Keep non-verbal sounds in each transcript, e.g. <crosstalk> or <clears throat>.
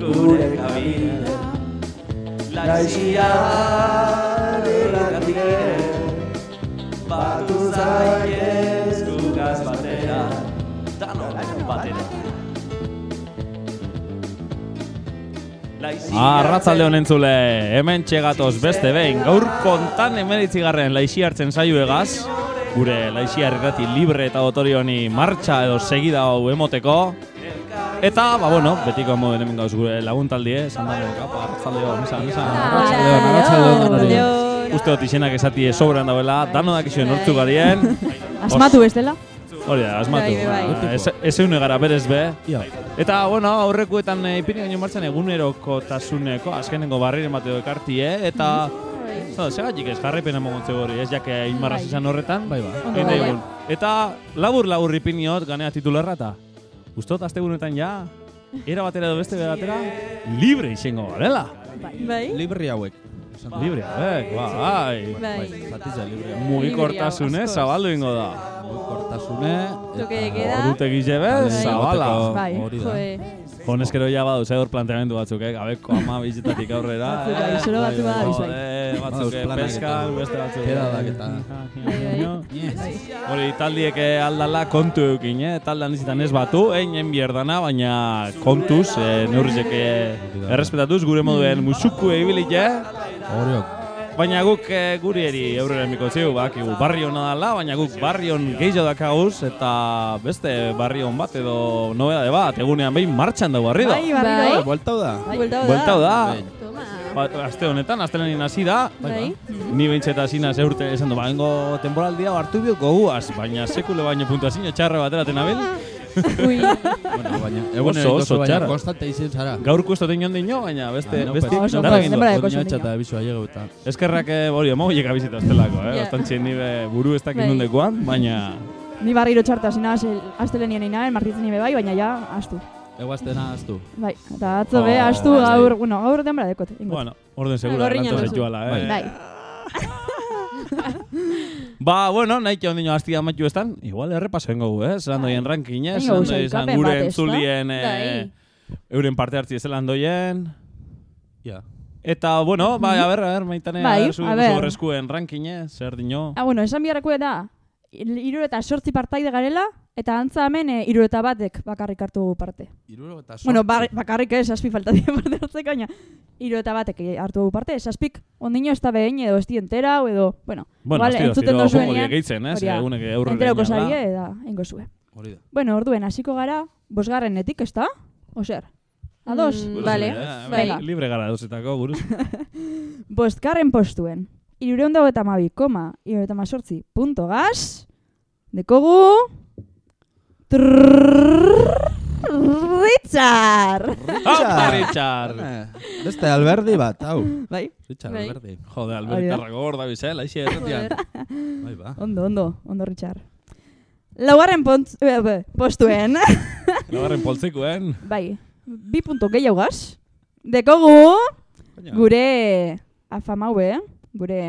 gure kabine Laiziar erratik Batu zaitez gugaz batera. Dano batera. Arratzalde honen zule, hemen txegatoz beste behin, gaur kontan emeritzigarren laixi hartzen zaio egaz, gure laixi irrati libre eta otorioni martxa edo segida hau emoteko. Eta, ba bueno, betiko moden hemen gauz gure laguntaldie, esan dago, kapa, arratzalde hon, misa, misa. Uste dut izenak esati sobran dauela, dano dakizuen nortzu garien. <laughs> Asmatu ez dela? Hori da, asmatu. Bai, bai. Ez, ez eune gara berez be. Eta, bueno, aurrekuetan e, ipini gaino martzen eguneroko tasuneko, azkenengo barriren bateo ekartie, eta... Zara, segatik ez jarraipen emogontze hori, ez jake inmarraz Bai. izan horretan. Bai, ba. Bai. egun. Eta labur labur ipiniot ganea titularra eta Ustot astegunetan ja, era batera edo beste batera, libre izango garela. Bai? Libri hauek. Esan da. Libre, eh, bai. Bai. Zatitza libre hauek. Mugikortasunez askoz. zabaldu ingo da. Kortasune. Toke de queda. Orute gizebe, Bai. zabala. Bai. Joe. Honezkero ja badu zeur planteamendu batzuk, eh? Gabeko ama bizitatik aurrera. Batzuk, bai, zoro batzu bai, bada, bai. bai. Eh, batzuk eh, peskan, eta beste batzuk. pedadak eta- Hori, taldiek eh, aldala kontu eukin, eh? Taldan izitan ez batu, einen bierdana, baina kontuz, eh, neurrizek eh, errespetatuz, gure moduen musuku ebilik, eh? Horiok. Baina guk eh, guri eri aurrera emiko ziu, bakigu barri hona dala, baina guk barri hon gehiago dakaguz, eta beste barri hon bat edo nobedade bat, egunean behin martxan dago barri da. Bai, barriro. Bai. Bueltau da. Buelta da. Buelta da. Toma. Ba, aste honetan, aste lehenin hasi da, Bai. ni behintzeta hasi naz eurte esan du, baingo temporaldia hartu bio goguaz, baina sekule baino puntuazio txarra bateraten abil. Ui. Bueno, baina, egun Oso, oso baina txarra. konstante izen zara. Gaur kusto tein dino, baina beste, Ah, no, beste, Oso, dara oso, egin du. denbora- Oño oso etxa niño. eta bizu aiego eta. Eskerrak eh, hori, emogiek abizita estelako, eh? Ja. Ostantxe nire buru ez dakit Bai. Bai. nundekoan, baina... Ni barriro txarta zinaz astelenien inaen, martitzen nire bai, baina ja, astu. Eguaztena aztu. Bai, eta atzo be, astu bai. gaur, bueno, gaur denbora dekot. Bueno, orden segura, duzu. zaituala, eh? Bai. <laughs> Ba, bueno, nahi que ondino hastia amaitu estan, igual errepaso hengo gu, eh? Zelan doien ranking, eh? Doien sailkapen gure entzulien, eh, euren parte hartzi zelan doien. Ja. Eta, bueno, bai, a ber, a ber, maitane, Bai, a ber, zu, a ber. ranking, eh? Zer dino? Ah, bueno, esan biharreko da, iru eta sortzi partaide garela, eta antza hemen e, iru eta batek bakarrik hartu parte. Iruro eta Bueno, sortzi. bar, bakarrik ez, zazpi falta die parte hartzeko, baina iru eta batek eh, hartu dugu parte, zazpik ondino ez da behin edo ez di entera, edo, bueno, Bueno, igual, astiro, entzuten dozuenean, diegeitzen, eh? hori da, Egunek aurrera behar da. zarie, eta ingo zue. Hori da. Bueno, orduen, hasiko gara, bosgarrenetik, ez da? Oser? Ados? Mm, Vale, eh, bai. Libre gara dozetako, buruz. <laughs> Bostgarren postuen. Irureun dago eta mabi, koma, iru eta mazortzi, punto gaz. Dekogu... Richard! Richard! Eh, Beste alberdi bat, hau. Bai, Richard alberdi. Jode, Hori da. Albertarrako gorda bizela, ixe erretian. Bai, ba. ondo, ondo, ondo Richard. Laugarren pont, eh, postuen. Lagarren poltzekuen. bai, bi punto gehiago gaz. Dekogu gure afamaue, gure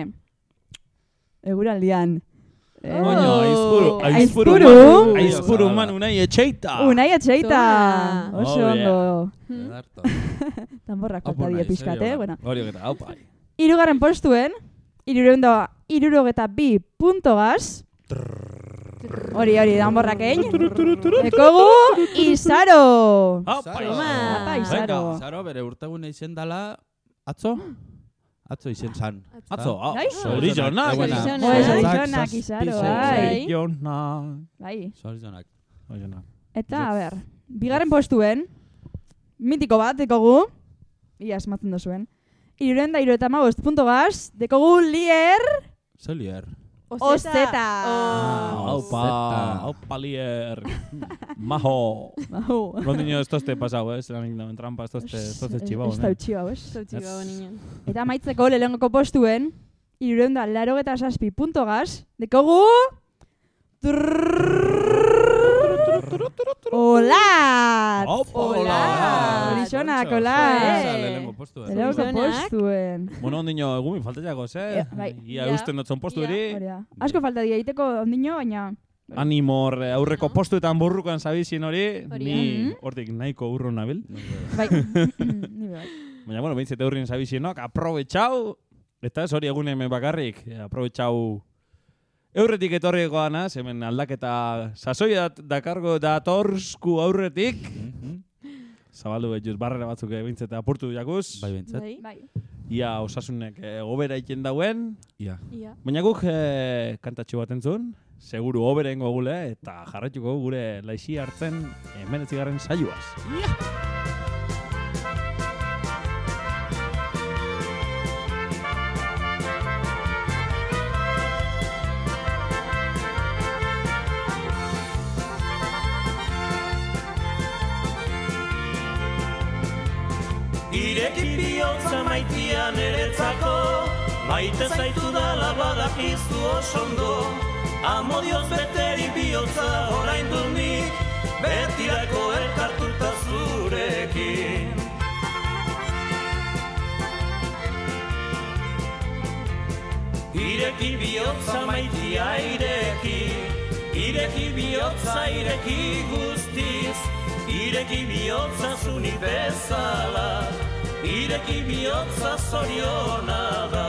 eguraldian. Eh, Oño, aizpuru, Oh. aizpuru, Aizpuru. man, aizpuru man unai etxeita. Unai atxeita! Toma. Oso Oh, ondo. Tamborrak falta die serio, eh? Bueno. Hori eta hau pai. Irugarren postuen, irureun da, irurogeta bi punto gaz. Hori, hori, danborrak egin. Ekogu, Izaro! Hau Zaro. pai. Apa, Izaro. Zaro bere urtegune izen dala, atzo? Atzo izen zan. Atzo, hau, zorizonak. Eguena. Zorizonak. Zorizonak, zorizonak, Izaro, bai. Zorizonak. Bai. Zorizonak. Zorizonak. Eta, a ber, bigarren postuen, mitiko bat, dekogu, ia asmatzen dozuen, iruren da iru eta magost punto gaz, dekogu lier, Zelier. Ozeta. Oh. Hau pa, hau palier. Majo. Mahu. Rondino ez tozte pasau, eh? Zeran egin trampa, ez tozte, ez tozte txibau, Ez da eh? utxibau, ez? Zautzi gau ninen. Eta amaitzeko lehenengoko postuen, iruren da laro eta saspi punto gaz, dekogu... Olat! Opa, Olat. hola! Horizonak, Bai. olat! Lehenengo postu. eh. Lehenengoko Horizonak. postuen. Bueno, ondino, egumi faltetako, eh? Ja, bai. Ia eusten dutzen postu eri. Asko falta dira egiteko ondino, baina animor eh, aurreko postuetan burrukan zabizien hori, Hori ni da. hortik nahiko urrun nabil. Bai, <laughs> ni bai. Baina, bueno, behintzete hurrien zabizienok, aprobetxau, eta ez hori egun hemen bakarrik, eh, aprobetxau eurretik etorriko ganaz, hemen aldaketa sasoia dakargo datorsku aurretik, Mhm. zabaldu betxuz barrera batzuk behintzete apurtu jakuz, Bai bentzat. Bai. Bai. ia osasunek e, gobera iken dauen, Ia. Ia. baina guk e, kantatxo bat entzun, seguru oberengo gule, eta jarraituko gure laixi hartzen emenetzigarren saioaz. Ireki bihotza maitia niretzako Maite zaitu dala badakizu osondo Amodioz beteri bihotza orain du nik Betirako elkartuta zurekin. Ireki bihotza maitia ireki Ireki bihotza ireki guztiz Ireki bihotza zuni bezala Ireki bihotza zoriona da.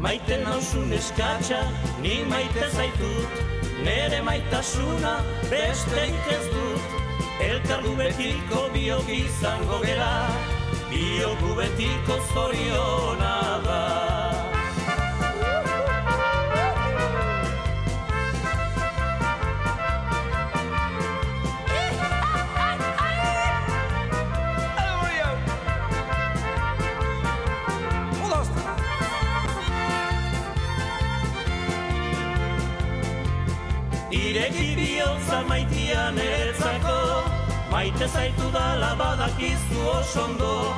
Maite nausun eskatxa, ni maite zaitut Nere maitasuna besteik ez dut. Elkargu betiko biok izango gera Biogu betiko zoriona bihotza maitia niretzako Maite zaitu dala badakizu osondo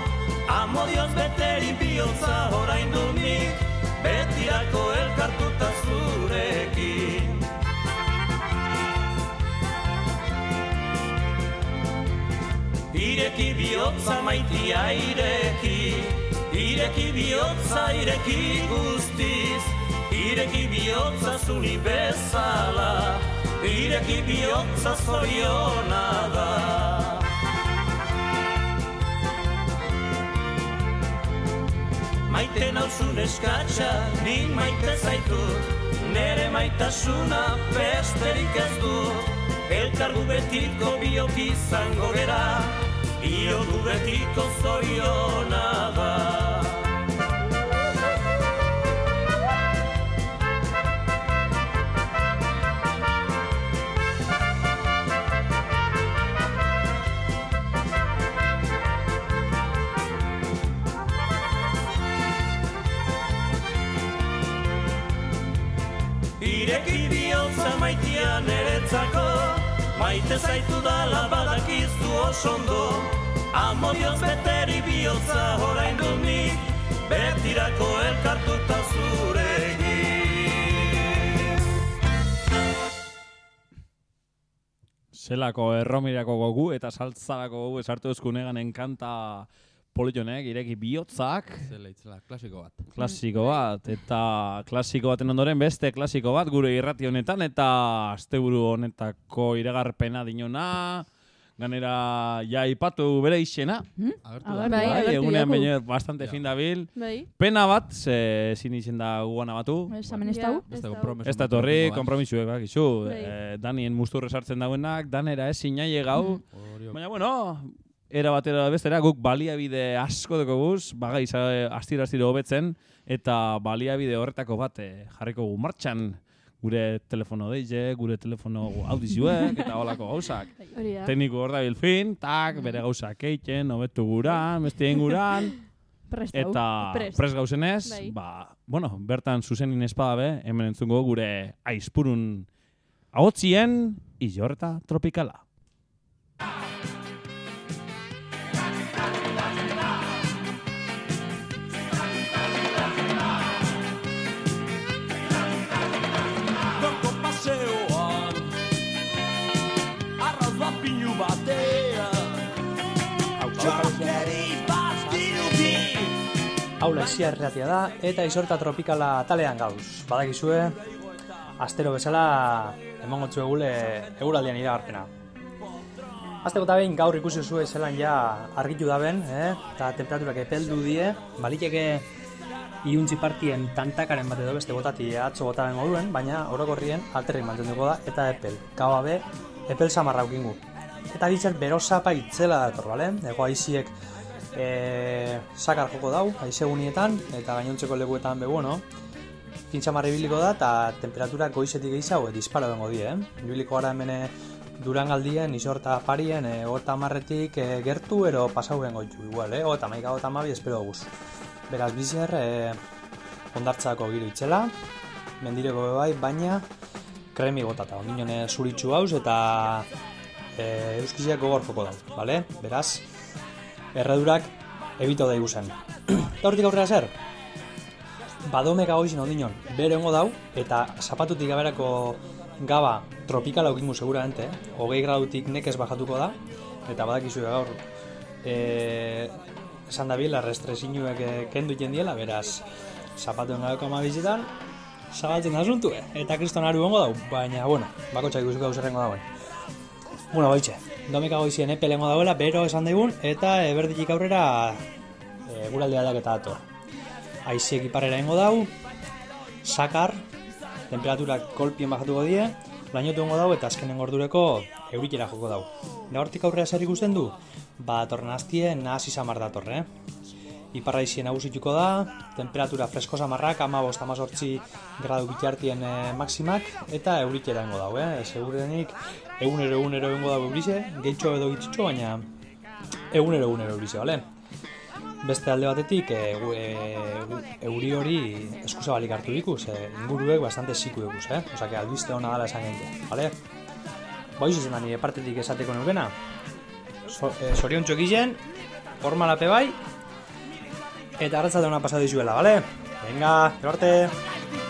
Amodioz beteri bihotza orain du nik Betirako elkartuta zurekin. Ireki bihotza maitia ireki Ireki bihotza ireki guztiz Ireki bihotza zuni bezala Ireki bihotza zoriona da. Maite nauzun eskatxa, nik maite zaitut Nere maitasuna besterik ez dut Elkargu betiko biok izango gera Biogu betiko zoriona zaitu dala badakizu osondo Amodioz beteri bihotza orain du nik Betirako elkartuta zurekin Zelako erromirako gogu eta saltzarako gogu esartu ezkunegan enkanta politonek, ireki bihotzak, Zela itzela, klasiko bat. klasiko bat, eta klasiko baten ondoren beste klasiko bat gure irrati honetan, eta asteburu honetako iragarpena dinona, ganera ja ipatu bere izena, Agertu A da. Bai, bai, egunean baino bastante Ja. fin dabil. Bai. Pena bat, ze ezin izen da guana batu, Esamen ez dago. Ez da torri, kompromisuek bakizu. Bai. Eh, danien musturre sartzen dauenak, danera ez sinaile gau. Hori- Baina, bueno, era batera bestera, guk baliabide asko dugu guz, baga astiro astiro hobetzen, eta baliabide horretako bat eh, jarriko gu martxan gure telefono deize, gure telefono audizioek, eta holako gauzak. <laughs> Da. Tekniku hor dabil fin, tak, bere gauzak eitzen, hobetu guran, bestien guran, <laughs> Prest hau. eta Prest. prest gauzenez, Bai. ba, bueno, bertan zuzenin espada be, hemen entzungo gure aizpurun ahotzien, izorta tropikala. Hau laizia erratia da eta isorta tropikala atalean gauz. Badakizue, astero bezala emango egule eguraldian iragarpena. Azteko eta behin gaur ikusi zuen zelan ja argitu daben, eh? eta temperaturak epeldu die, baliteke iuntzi partien tantakaren bat edo beste botati atzo botaben moduen, baina orokorrien alterrik mantenduko da eta epel. Gau abe, epel samarra. Eta ditzer berosapa itzela dator, bale? Ego aiziek e, sakar joko dau, aizegunietan, eta gainontzeko lekuetan be, bueno, pintxamarra ibiliko da, eta temperatura goizetik gehiago, e, disparo bengo die, eh? Ibiliko gara hemen durangaldien, isorta parien, e, gota marretik e, gertu, ero pasau bengo ditu, igual, eh? Gota maika, gota mabi, espero guz. Beraz, bizier, e, ondartzako giro itzela, mendireko be bai, baina kremi gotata, ondinone zuritxu hauz, eta e, euskiziak gogor joko dau, bale? Beraz, erredurak ebito da iguzen. Eta <clears throat> hortik aurrera zer? Badomeka goizin ondinon, bere ongo dau, eta zapatutik gaberako gaba tropikala ukingu seguramente, eh? hogei gradutik nekez bajatuko da, eta badakizu gaur, e, esan da bila, restresinuek eh, kendu iten diela, beraz, zapatuen gabeko ama bizitan, zabaltzen asuntu, eh? eta kriston aru ongo dau, baina, bueno, bako txak ikusuko dauzerrengo dauen. Bueno, baitxe, domeka goizien epe lehengo dauela, bero esan daigun, eta eberditik aurrera e, guralde aldaketa dator. Aiziek iparrera ingo dau, sakar, temperaturak kolpien bajatuko die, lainotu ingo dau eta azkenen ordureko eurikera joko dau. Da hortik aurrera zer ikusten du? Ba, datorren aztien nahasi samar datorre, eh? Iparra izien nagusituko da, temperatura fresko samarrak, ama bost, ama gradu bitartien e, maximak, eta eurikera ingo dau, eh? Segurenik, egunero egunero ingo dau eurize, gehitxo edo gitxitxo, baina egunero egunero eurize, bale? Beste alde batetik, e, e, euri hori eskusa balik hartu dikuz, e, inguruek bastante ziku dikuz, eh? Osa, que albiste hona dala esan gente, bale? Boiz izan da nire partetik esateko neukena. So, e, egiten, formalape bai, eta arratzalde hona pasatu dizuela, bale? Venga, gero arte!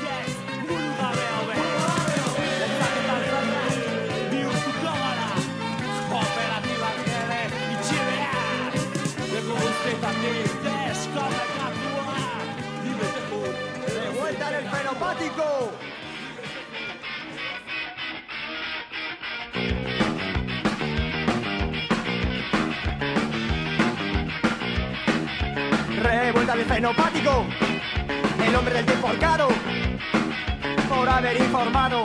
¡Revuelta en el fenopático! ¡Revuelta en el fenopático! El hombre del tiempo arcado por haber informado.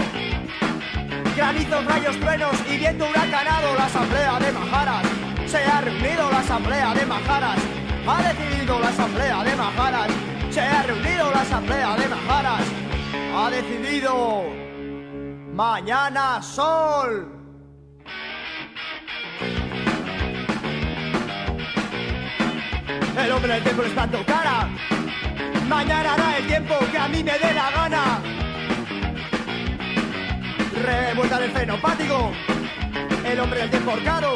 Granizos, rayos, truenos y viento huracanado. La asamblea de Majaras se ha reunido. La asamblea de Majaras ha decidido. La asamblea de Majaras se ha reunido. La asamblea de Majaras ha decidido. Mañana sol. El hombre del tiempo está dando cara. Mañana hará el tiempo que a mí me dé la gana. Revuelta del fenopático. El hombre del tiempo horcado.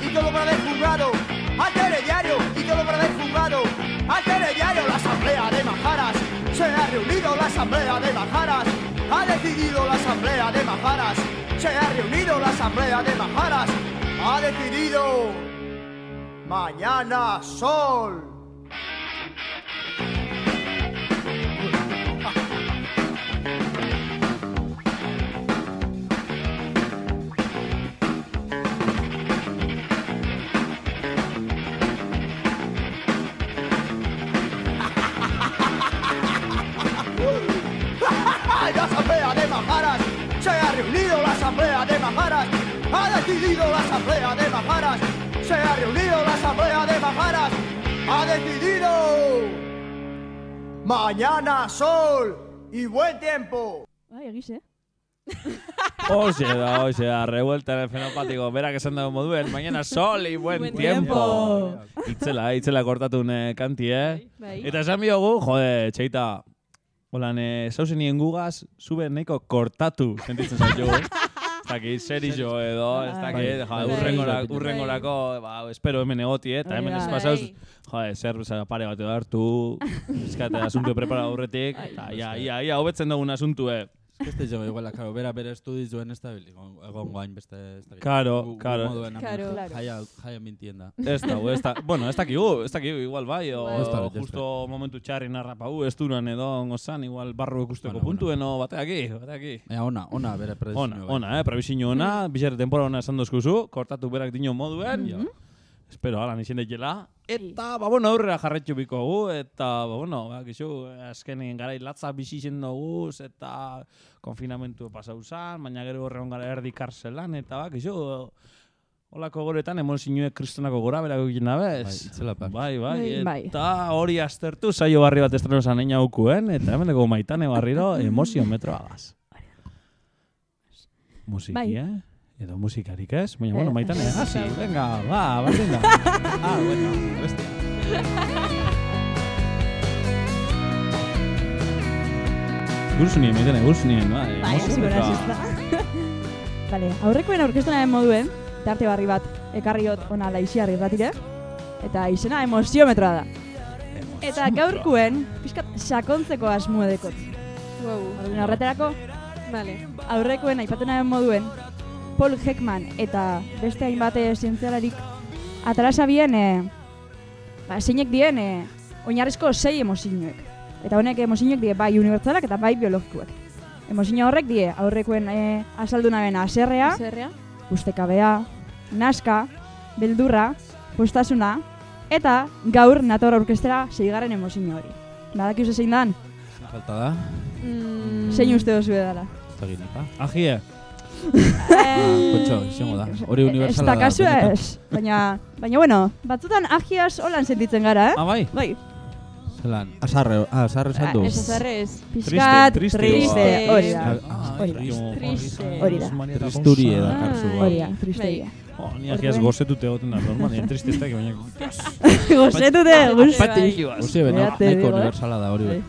Y todo por haber jugado. Al telediario. Y todo por haber jugado. Al telediario. La asamblea de Majaras. Se ha reunido la asamblea de Majaras. Ha decidido la asamblea de Majaras. Se ha reunido la asamblea de Majaras. Ha decidido. Mañana sol. Ha decidido la asamblea de Majaras. Se ha reunido la asamblea de Majaras. Ha decidido. Mañana sol y buen tiempo. Bai, egize. Hoxe da, hoxe da, revuelta en el fenopático, berak esan dago moduen, mañana sol y buen, Buen tiempo. tiempo. Itzela, itzela kortatun eh, kanti, eh? Bai. Eta esan biogu, jode, txeita, holan, eh, nien gugaz, zube nahiko kortatu, sentitzen zaitu. Ez <laughs> dakit, serizo edo, ez dakit, Bai. Bai. urrengorako, ba, espero hemen egoti, eh? Eta hemen ez Bai. pasauz, jode, zer pare bat edo hartu, <laughs> eskate asuntu preparatu aurretik, eta ia, ia, ia, hobetzen dugun asuntue. Beste jo, igual, claro, bera bere estudiz duen ez da bil, egon guain beste ez da bil. Claro, claro. Claro. Jaia, jaia mintien da. Ez da, ez da, bueno, ez dakigu, ez dakigu, igual bai, o Bai. Ez da. justo momentu txarri narrapau, ez duran edo gozan, igual barru ikusteko Bueno, puntuen, o bateaki, bateaki. Ea, ona, ona bere predizio. Ona, ona, eh, prebizio ona, bizar denbora ona esan dozkuzu, kortatu berak dino moduen, ja. Espero, ala, nixen daitela. Eta, ba, bueno, aurrera jarretxu bikogu, eta, ba, bueno, ba, gizu, azkenen garai latza bizi zen dugu, eta konfinamentu pasau zan, baina gero horregon gara erdi karzelan, eta, ba, gizu, Olako goretan, emozioek kristonako gora berako egin Bai, nabez. itzela pa. Bai, bai, Bai. eta hori aztertu, saio barri bat estreno zan eina ukuen, eta hemen dugu maitane barriro emozio metroagaz. Musiki, Bai. eh? Edo musikarik ez? Baina, bueno, Eh, maitane, eh, hasi, bai. venga, ba, batzen da. Ah, bueno, bestia. Gurzu nien, maitane, gurzu nien, bai, Bai, hasi gora metroa. Vale, aurrekoen aurkeztunaren moduen, tarte barri bat ekarriot ona laixiarri irratire, eta izena emoziometroa da. Eta gaurkuen, pixkat sakontzeko asmo dekot. Wow. Horretarako, Vale. aurrekoen aipatunaren moduen, Paul Heckman eta beste hainbat eh, zientzialarik atrasa bien, e, ba, zeinek dien, e, oinarrizko sei emozioek. Eta honek emozioek die bai unibertsalak eta bai biologikoak. Emozio horrek die aurrekoen e, azaldu naben aserrea, ustekabea, naska, beldurra, postasuna, eta gaur nator orkestera seigarren emozio hori. Badakizu zein dan, Falta da. Mm. zein uste dozu edala. Ez da Kontxo, izango da. Hori Ez universala da da. kasu ez, baina, baina bueno, batzutan agiaz holan sentitzen gara, ah, bai, eh? Bai, Zelan, azarre, ah, azarre esan du. Ah, Ez azarrez. pixkat, triste, triste, triste. hori da. Hori da. Triste. Hori da. Tristuri edakarzu. Ah, Hori da, tristeia. Oh, ni agiaz gozetute egoten da, normal, nien triste ez da, baina... <laughs> Gozetute, guz. Bai. Osi, beno, Beate, nahiko eh? universala da hori.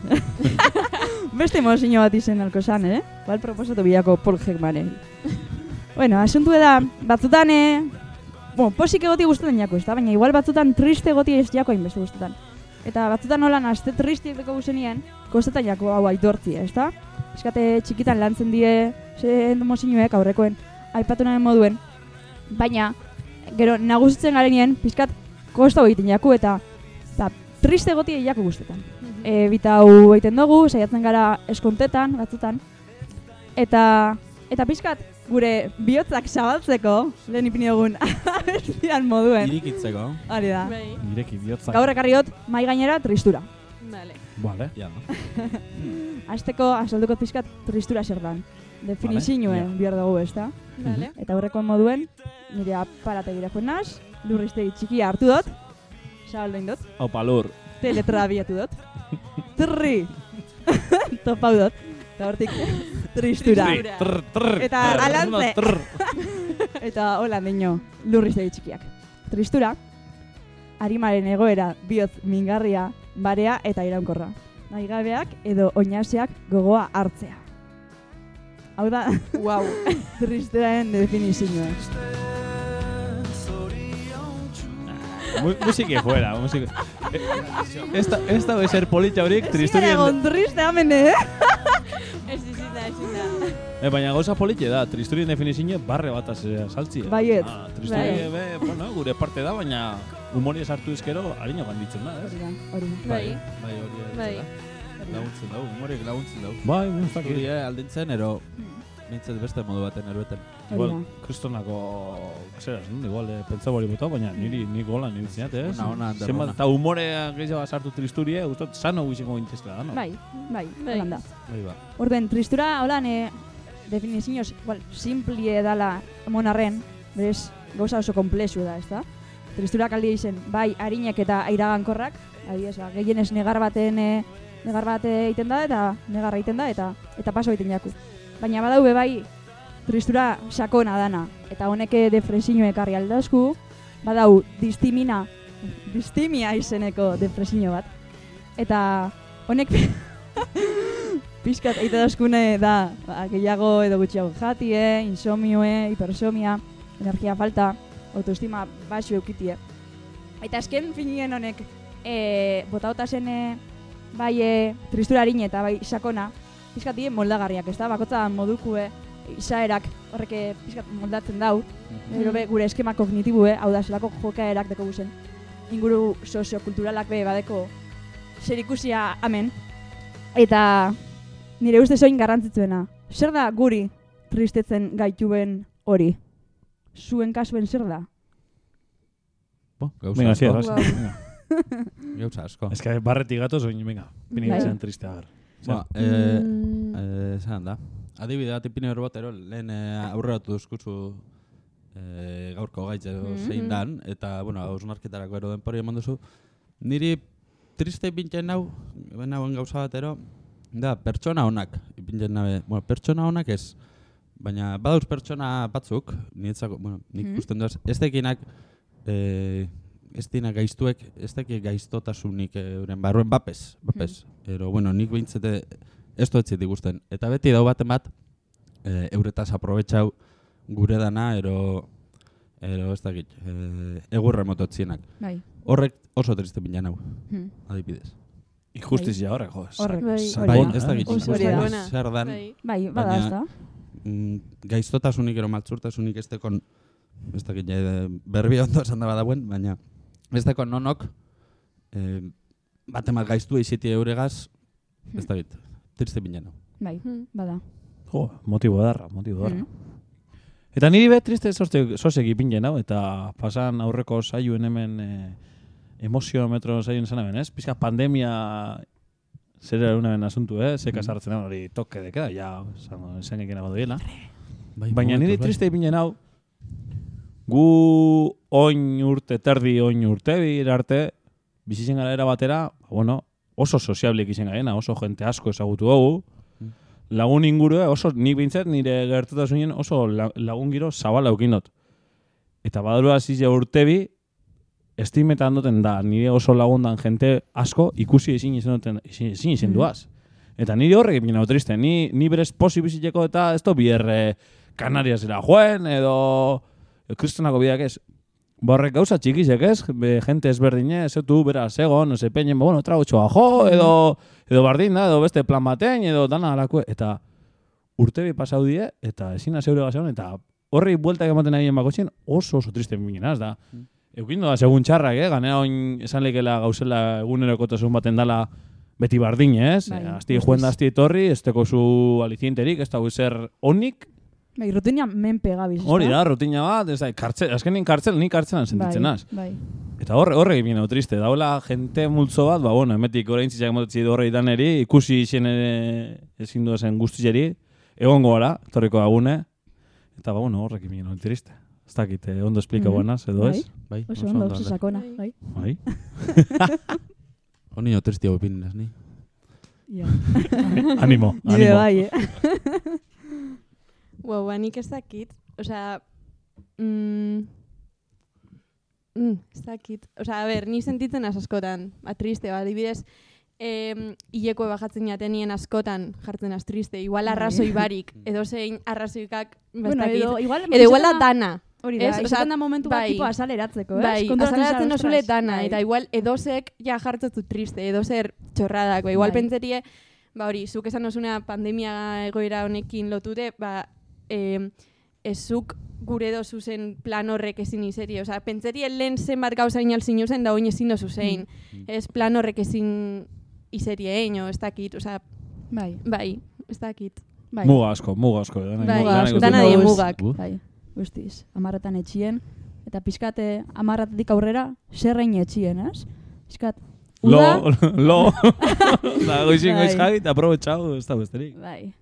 Beste emozio bat izen alko zan, eh? Bal proposatu bilako Paul Heckmanen. <laughs> bueno, asuntu da, batzutan, eh? Bueno, posik egoti gustatzen jako, ez da? Baina igual batzutan triste egoti ez jako hainbeste gustatzen. Eta batzutan nolan aste triste beko guzenien, kostetan jako hau aitortzi, ez da? Eskate txikitan lantzen die, ze emozioek aurrekoen, aipatu nahen moduen. Baina, gero, nagusitzen garenien, pizkat, kosta egiten jaku eta, eta triste egoti jako guztetan e, bita hau egiten dugu, saiatzen gara eskontetan, batzutan. Eta, eta pixkat, gure bihotzak zabaltzeko, lehen ipini dugun, <laughs> abestian moduen. Irikitzeko. Hori da. Bai. Nireki bihotzak. Gaur ekarriot, mai gainera tristura. Vale. Vale. Ja. <laughs> Azteko, azalduko pixkat tristura zer dan. Definizioen Vale, behar dugu, ez da? Vale. Eta horrekoen moduen, nire aparate gira joan naz, lurriztegi txikia hartu dut, zabaldu indot, Hau palur. te letra abiatu dut, <laughs> trri, <laughs> topau dut, eta hortik tristura. Trr, trr, Eta alantze. <laughs> Eta hola deño, lurriztegi txikiak. Tristura, harimaren egoera bihotz mingarria, barea eta iraunkorra. Naigabeak edo oinaseak gogoa hartzea. Hau da, Wow. <laughs> tristuraren definizioa. Mu- Musike fuera, musike. Eh, Esta, esta debe ser politxa horik Zira tristurien... egon triste hemen, eh? Ez izin da, ezin da. Eh, baina gauza politxe da, tristurien definizio barre bat saltzi. Baiet. Ah, tristurien, be, bueno, gure parte da, baina humori sartu ezkero, harina ganditzen da, ez? Hori da, hori da. Bai. Bai, hori Bai. Laguntzen dugu, humorek laguntzen dugu. Bai, mustak. Zuri eh, aldintzen, ero mintzat beste modu baten erbeten. Igual, kristonako, zeraz, no? igual, eh, pentsa bori bota, baina niri, nik gola niri zinat, ez? Ona, ona, ander Zenbat, eta humorea gehiago sartu tristurie, gustot, sano guiziko gintezkela, da, no? Bai, bai, Bai. da. Bai, ba. Orduen, tristura holan e, definizioz, igual, simplie dala monarren, berez, gauza oso komplexu da, ez da? Tristura kaldi izen, bai, harinek eta iragankorrak, adibidez, ba, gehienez negar baten, e, negar bat egiten da, eta negarra egiten da, eta eta paso egiten jaku. Baina badau bai, tristura sakona dana, eta honek depresio ekarri aldazku, badau distimina, distimia izeneko depresio bat. Eta honek <laughs> pixkat eite dazkune da ba, gehiago edo gutxiago jatie, insomioe, hipersomia, energia falta, autoestima baxu eukitie. Eta azken finien honek e, botaotasen e, bai e, tristura harine eta bai sakona, pizkat die moldagarriak, ez da? Bakotza modukue, izaerak horrek eh, pizkat moldatzen dau. Gero be, gure eskema kognitibue, hau da, zelako jokaerak deko guzen. Inguru soziokulturalak be badeko zerikusia hemen. Eta nire uste zoin garrantzitzuena. Zer da guri tristetzen gaituen hori? Zuen kasuen zer da? Bo, gauza Venga, asko. Wow. Gauza asko. Ez que barretik gatoz, oin, venga, pini Bai. triste agar. Ba, eh, Mm, eh, da. Adibide bat ipini hor batero, lehen eh, aurreratu duzkuzu eh, gaurko gaitz edo Mhm. zein dan, eta, bueno, hausnarketarako ero denpori eman duzu. Niri triste ipintzen nau, ben hauen gauza batero, da, pertsona honak, ipintzen nabe, bueno, pertsona honak ez, baina badauz pertsona batzuk, niretzako, bueno, nik Mhm. usten duaz, ez dekinak, eh, ez dina gaiztuek, ez deki gaiztotasunik eh, euren barruen bapez, bapez. Ero, bueno, nik behintzete ez duetzit ikusten. Eta beti dau baten bat, eh, euretaz aprobetxau gure dana, ero, ero ez dakit, eh, egurre mototzienak. Bai. Horrek oso triste bilan hau, Hmm. adibidez. Injustizia horrek, jo. Horrek. Bai. Bai, da. ez da. zer dan, bai. Bai, bada, Baina- ez da? mm, gaiztotasunik ero maltzurtasunik ez dekon, ez dakit, berbi ondo esan da badauen, baina ez dekon nonok, eh, bate bat gaiztu iziti euregaz, ez dakit, triste bilan hau. Bai, Mm. bada. Jo, motibo edarra, motibo edarra. Mm. Eta niri be triste sosek ipingen hau eta pasan aurreko saioen hemen e, emoziometro saioen zan hemen, ez? Pizka pandemia zer era hemen asuntu, eh? Zeka sartzen hau hori toke de queda, ja, ago doiela. Bai, Baina niri bai. triste ipingen hau gu oin urte, terdi oin urte arte, bizitzen gara era batera, ba, bueno, oso soziablik izen garena, oso jente asko ezagutu dugu, Mm. lagun ingurue oso, nik bintzat nire gertutasunien oso la- lagun giro zabala eukinot. Eta badurua zizia urtebi, estimetan duten da, nire oso lagundan jente asko ikusi ezin izan duten, ezin, ezin izan Mm. duaz. Eta nire horrek ipin hau triste, ni, ni berez posi biziteko eta ez to bierre Canariasera joen, edo kristonako bideak ez. Borrek gauza txikizek ez, be, jente ezberdine, ez tu bera segon, ez peinen, bueno, tragutxoa jo, edo, edo bardin da, edo beste plan batean, edo dana alako, eta urte bi pasau die, eta ezin zeure gazeon, eta horri bueltak ematen ari bakotxen oso oso triste minginaz da. Mm. Eukin doa segun txarrak, eh? ganera oin esan lekela gauzela egunerokotasun baten dala beti bardin, ez? Bai, asti guztiz. juen da asti etorri, ez teko zu alicienterik, ez da zer onik, Bai, rutinia menpe gabiz, ez hori da, rutina bat, ez da, kartzel, azkenin kartzel, ni kartzelan sentitzen bai, naz. bai. Eta horre, horre egin hau triste, daula jente multzo bat, ba, bueno, emetik orain zitzak emotetzi horre idaneri, ikusi izen ere ezin duazen guztizeri, egongo gara, torriko agune, eta ba, bueno, horrek egin hau triste. Ez dakit, eh, ondo esplika Mhm. buenaz, edo ez? Bai, Oso ondo, oso sakona, Bai. bai. Bai. <laughs> Honi jo triste hau ipinez, ni. Ja. <laughs> Animo, Nire animo. bai, eh? <laughs> Wow, ba, nik ez dakit. Osea, mm, mm, ez dakit. Osea, a ber, ni sentitzen az askotan. Ba, triste, ba, adibidez, em, hileko bajatzen jatenien askotan jartzen az triste. Igual Bai. arrazoi barik, <laughs> edo zein arrazoikak, ba, Bueno, edo igual... Edo igual da dana. Hori da, ez? Izaten da momentu bat bai. tipo azaleratzeko, ez? Bai, azaleratzen ostras, dana, bai. eta igual edozek ja jartzetu triste, edozer txorradak, ba, igual Bai. pentserie, ba hori, zuk esan osuna pandemia egoera honekin lotute, ba, eh, ezuk gure dozu zen plan horrek ezin izeri, osea, pentserie lehen zenbat gauza inal zinuzen, da oin ezin dozu zein, Mm. ez plan horrek ezin izeri egin, ez dakit, osea, Bai, bai, ez dakit. bai. Muga asko, muga asko. dana- Bai, dana ikusten dana dut. die Guz, mugak. Uh. Bai, guztiz. Amarretan etxien, eta pizkate amarratetik aurrera, zerrein etxien, ez? Pizkat, Lo, uda, lo. Da, goizin goiz jai, eta aprobetxau, ez da besterik. bai.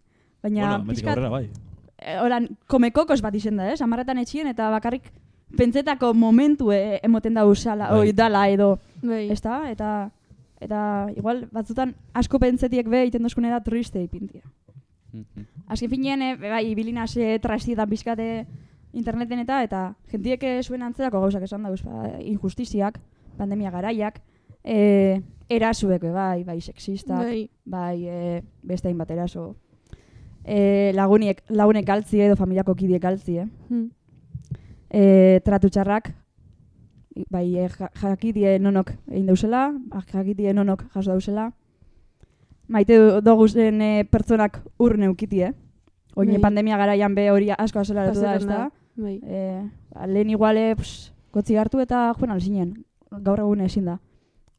Baina, Bueno, pizkat, aurrera, bai. Eh, oran, komekokos bat izen da, ez? Amarretan etxien, eta bakarrik pentsetako momentu e, emoten da usala, Bai. oi, dala edo, Bai, ez da? Eta, eta igual, batzutan asko pentsetiek be, iten dozkunera triste ipintia. Mhm. Azken finean, eh, bai, ibilinaz e, trastietan pizkate interneten eta, eta jentiek eh, zuen antzerako gauzak esan dauz, ba, injustiziak, pandemia garaiak, e, erasuek, bai, bai, sexistak, bai, bai, e, beste hainbat eraso. E, laguniek, lagunek galtzie edo familiako kidiek galtzie. hm, E, tratu txarrak, bai, e, ja- jakidie nonok egin dauzela, ba, jakidie nonok jaso dauzela. maite du- dugu zen e, pertsonak ur neukiti, eh? Oine Bai. pandemia garaian be hori asko azelaratu da, ez da? Bai. E, ba, lehen iguale, pss, gotzi hartu eta joan alzinen. Gaur egun ezin da.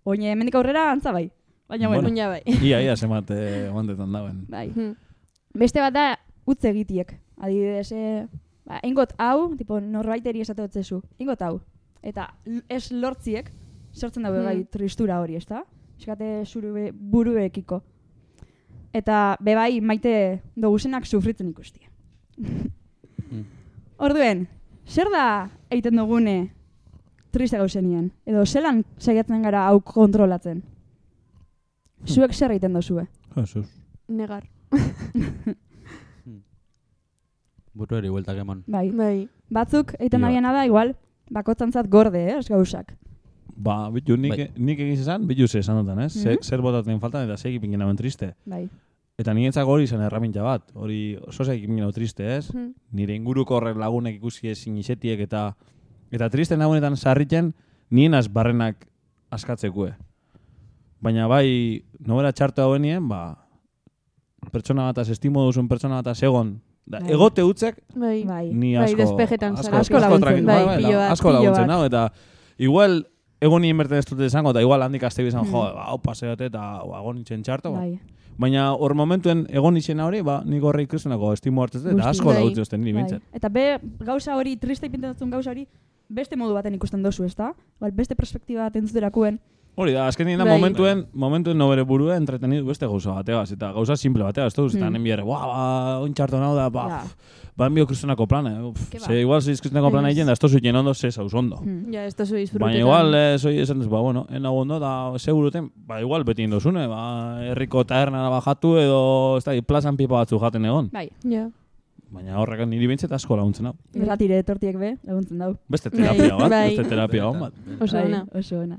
Oine, hemendik aurrera antza bai. Baina bueno, Oina bai. Ia, ia, zemat eh, dauen. bai. Hmm. Beste bat da, utze egitiek. Adibidez, e, ba, ingot hau, tipo, norbaiteri esate hotzezu. Ingot hau. Eta ez lortziek, sortzen daue Hmm. bai tristura hori, ezta? Eskate zure buruekiko. Eta bebai maite dogusenak sufritzen ikustia. Orduen, zer da egiten dugune triste gauzenien? Edo zelan saiatzen gara hau kontrolatzen? Zuek zer egiten dozue? Jesus. Negar. <laughs> Buruari bueltak emon. Bai. Bai. Batzuk egiten Io. dabiena da, igual, bakotzantzat gorde, eh, gauzak. Ba, bitu, nik, Bai. nik egiz esan, bitu ze esan dutan, ez? Zer, Mhm. zer botatzen faltan eta segi pingin hauen triste. Bai. Eta niretzako hori izan erramintza bat, hori oso pingin hau triste, ez? Hmm. Nire inguruko horrek lagunek ikusi ezin isetiek eta eta triste nagunetan sarritzen nienaz barrenak askatzekue. Baina bai, nobera txartu hauenien, ba, pertsona bat estimo duzun pertsona bat egon, da, Bai. egote utzek, Bai. Bai. ni Bai, asko, despejetan asko. Asko laguntzen, bai, bai, bat, asko laguntzen hau, eta igual egon nien berten ez dute esango, eta igual handik azte bizan, Mm. jo, ba, hau paseote eta ba, egon nintzen txarto, Bai. baina hor momentuen egon izena hori, ba, nik horre ikustenako estimo hartzen dut, eta asko Bai. laguntzen zuten niri Bai. bintzen. Eta be, gauza hori, triste ipintatzen gauza hori, beste modu baten ikusten dozu, ezta? Igual, beste perspektiba bat entzuterakuen. Hori da, azken da Bai. momentuen, momentuen nobere burua entretenidu beste gauza bateaz, eta gauza simple bateaz, ez duz, eta Hmm. nen biere, ba, ointxarto nau da, ba, Ja. ba, enbio kristonako plana, uf, Ke ba. ze igual ziz kristonako plana Ez. egiten, da, ez tozu egin ondo, ze zauz ondo. Hmm. Ja, esto zu disfrutetan. Baina igual, eh, zoi esan duz, ba, bueno, en hau ondo, da, seguruten, ba, igual beti indozune, ba, herriko taernara bajatu edo, ez da, plazan pipa batzu jaten egon. Bai. Ja. Baina horrek niri bintzet asko laguntzen hau. Irratire tortiek be, laguntzen dau. Beste terapia bat, Bai. beste terapia bat. Oso Bai, ona. Oso ona.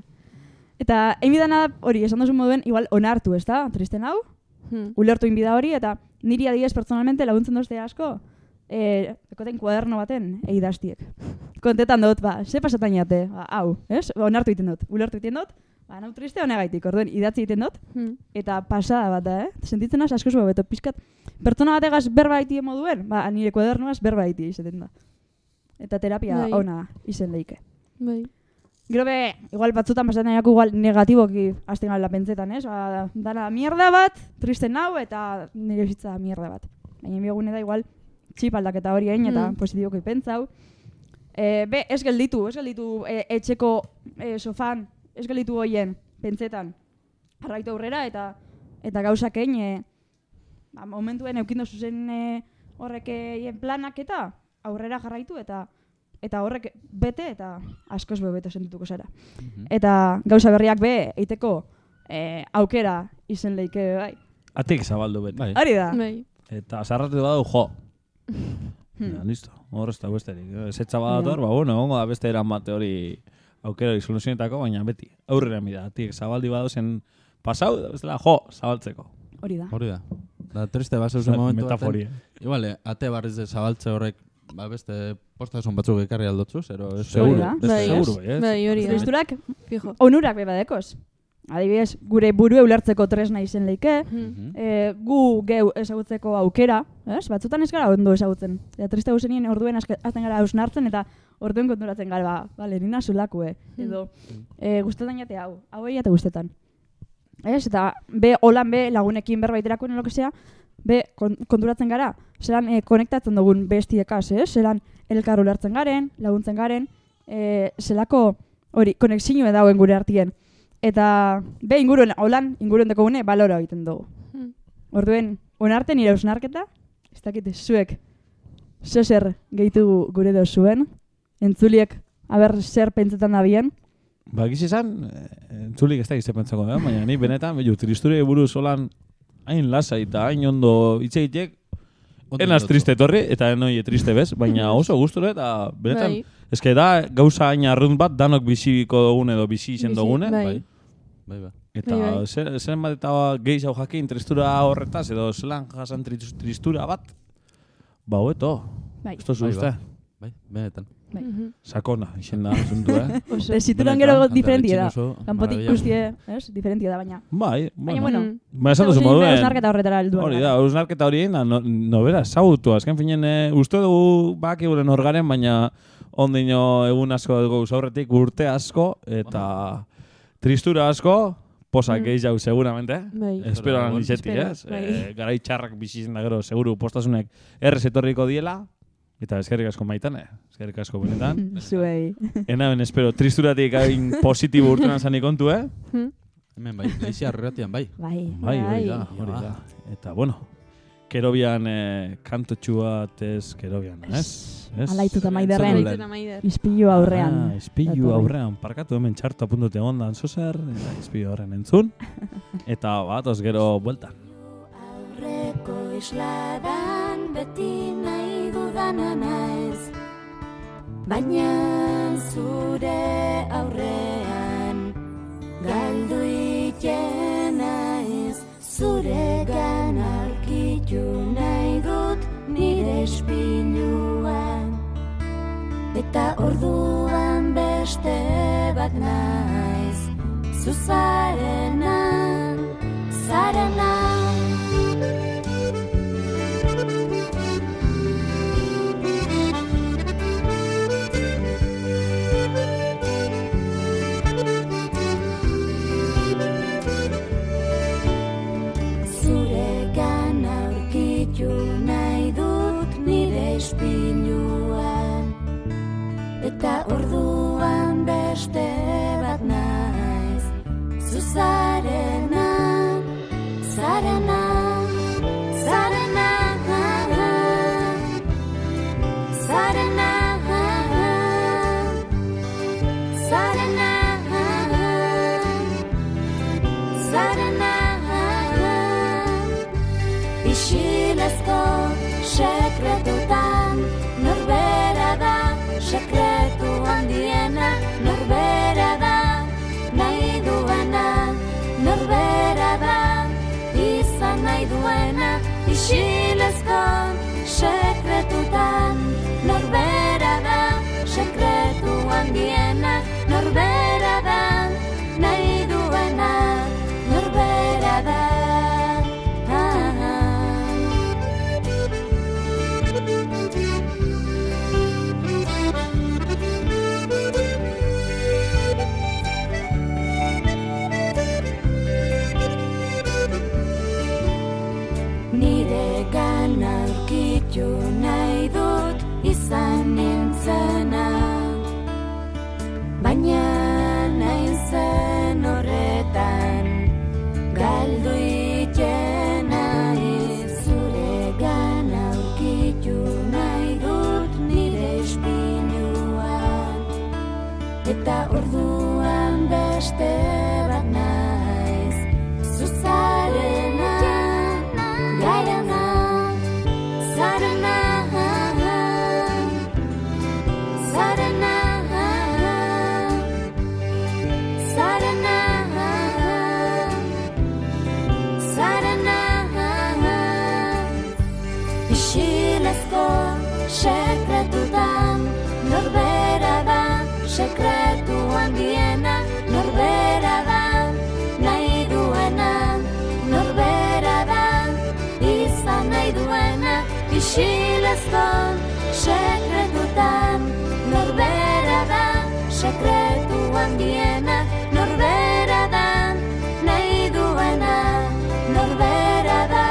Eta, egin bidana hori, esan duzun moduen, igual onartu, ezta? Tristen hau, Hmm. ulertu inbida hori, eta niri adibidez pertsonalmente laguntzen dozte asko, e, ekoten kuaderno baten eidaztiek. Kontetan dut, ba, ze pasatain jate, ba, hau, ez? Onartu egiten dut, ulertu egiten dut, ba, nau triste honegaitik, orduen idatzi egiten dut, Hmm. eta pasada bat da, eh? Sentitzen naz asko zua beto, pizkat, pertsona bategaz berba haitie moduen, ba, nire kuadernoaz berba haitie izaten da. Eta terapia Bai. ona izen leike. Bai. Gero be, igual batzutan pasatzen jako igual negatiboki hasten gala pentsetan, ez? Ba, dana mierda bat, triste nau eta nire bizitza da mierda bat. Baina biogune da igual txip aldaketa hori egin eta Mm. positiboki pentsau. E, be, ez gelditu, ez gelditu e, etxeko e, sofan, ez gelditu hoien pentsetan. Arraitu aurrera eta eta gauzak egin, e, ba, momentuen eukindu zuzen e, horrek planak eta aurrera jarraitu eta eta horrek bete eta askoz bebeto sentituko zara. Eta gauza berriak be, eiteko e, aukera izen leike bai. Atik zabaldu beti. Bai. Hori da. Bai. Eta zarratu badu, jo. Hmm. Ja, listo. Hor ez da besterik. Ezetza badator, ba, bueno, egongo da beste eran bate hori aukera soluzionetako, baina beti. Aurrera mira, atik zabaldi badozen pasau, da bestela, jo, zabaltzeko. Hori da. Hori da. Da, triste bat zeuzen momentu Metaforia. baten. Igual, eh, ate barriz de zabaltze horrek, ba, beste postasun batzuk ekarri aldotzu, zero, beste Bai, seguro. seguro, ez? Bai, hori da. Tristurak Fijo. onurak be badekoz. Adibidez, gure buru ulertzeko tresna izen leike, Hmm. Mhm. e, gu geu ezagutzeko aukera, ez? Batzutan ez gara ondo ezagutzen. Eta triste guzenien orduen hasten gara hausnartzen eta orduen konturatzen gara, ba, bale, nina zulakue. Edo, e, gustetan jate hau, hau jate gustetan. Ez? Eta be, holan be, lagunekin berbaiterakoen lo que sea, be, kon, konturatzen gara, zelan e, konektatzen dugun bestiekaz, ez? Zelan elkar ulertzen garen, laguntzen garen, e, zelako hori, konexinue dauen gure artien. Eta be, inguruen, holan, inguruen dekogune, balora egiten dugu. Hmm. Orduen, onarte nire ausnarketa, ez dakit zuek zer gehitu gure zuen, entzuliek aber zer pentsetan da bien, Ba, giz izan, eh, entzulik ez da gizte pentsako, eh? baina ni benetan, behu, tristure buruz solan hain lasai eta hain ondo hitz egiteek, Ondo enaz triste etorri, eta enoi triste bez, baina <laughs> oso gustura eta benetan, Bai. eske da gauza hain arrunt bat, danok biziko dugun edo bizi izen dugune, bai. Bai. Bai, bai. Eta Bai, bai. zer, zeren bat eta gehiago jakin tristura horretaz, edo zelan jasan tris- tristura bat, ba hobeto, Bai. ez tozu Bai, bai. Bai, benetan. Bai. Mhm. Sakona, izen da, asuntu, <laughs> eh? Benetan, gero diferentia da. Kanpotik ikustie, ez? Diferentia da, baina. Bai, Baina, bueno. bueno. Mm. Ba, esan duzu moduen. Hausnarketa horretara heldu. Hori da, hausnarketa hori no, nobera, ezagutu, azken finen, e, uste dugu baki guren horgaren, baina ondino egun asko dugu aurretik urte asko, eta tristura asko, posak Mm. gehi jau seguramente. Bai. Espero lan izeti, ez? bai. E, garai txarrak bizitzen da gero, seguru postasunek errez etorriko diela, eta eskerrik asko maitane, eskerrik asko benetan. <laughs> Zuei. Enaben espero tristuratik hain positibo urtenan zani kontu, eh? Mhm. Hemen bai, leixi arratian bai. Bai. Bai, hori da, Bai. hori da. Eta, bueno, kerobian eh, kantotxu bat ez kerobian, ez? Ez? Alaituta maiderren. Aitzena maider. Ispilu aurrean. Ah, ispilu aurrean, parkatu hemen txartu apuntute ondan zozer, eta ispilu aurrean entzun. <laughs> Eta batoz gero bueltan. Aurreko isladan beti nahi dudana naiz Baina zure aurrean galdu iten naiz. Zure aurkitu nahi dut nire espiluan. Eta orduan beste bat naiz Zuzarenan, zarenan beste bat naiz. Zuzarena, Isilezko sekretutan Norbera da sekretu handiena Norbera sekretu handiena Norbera da nahi duena Norbera da.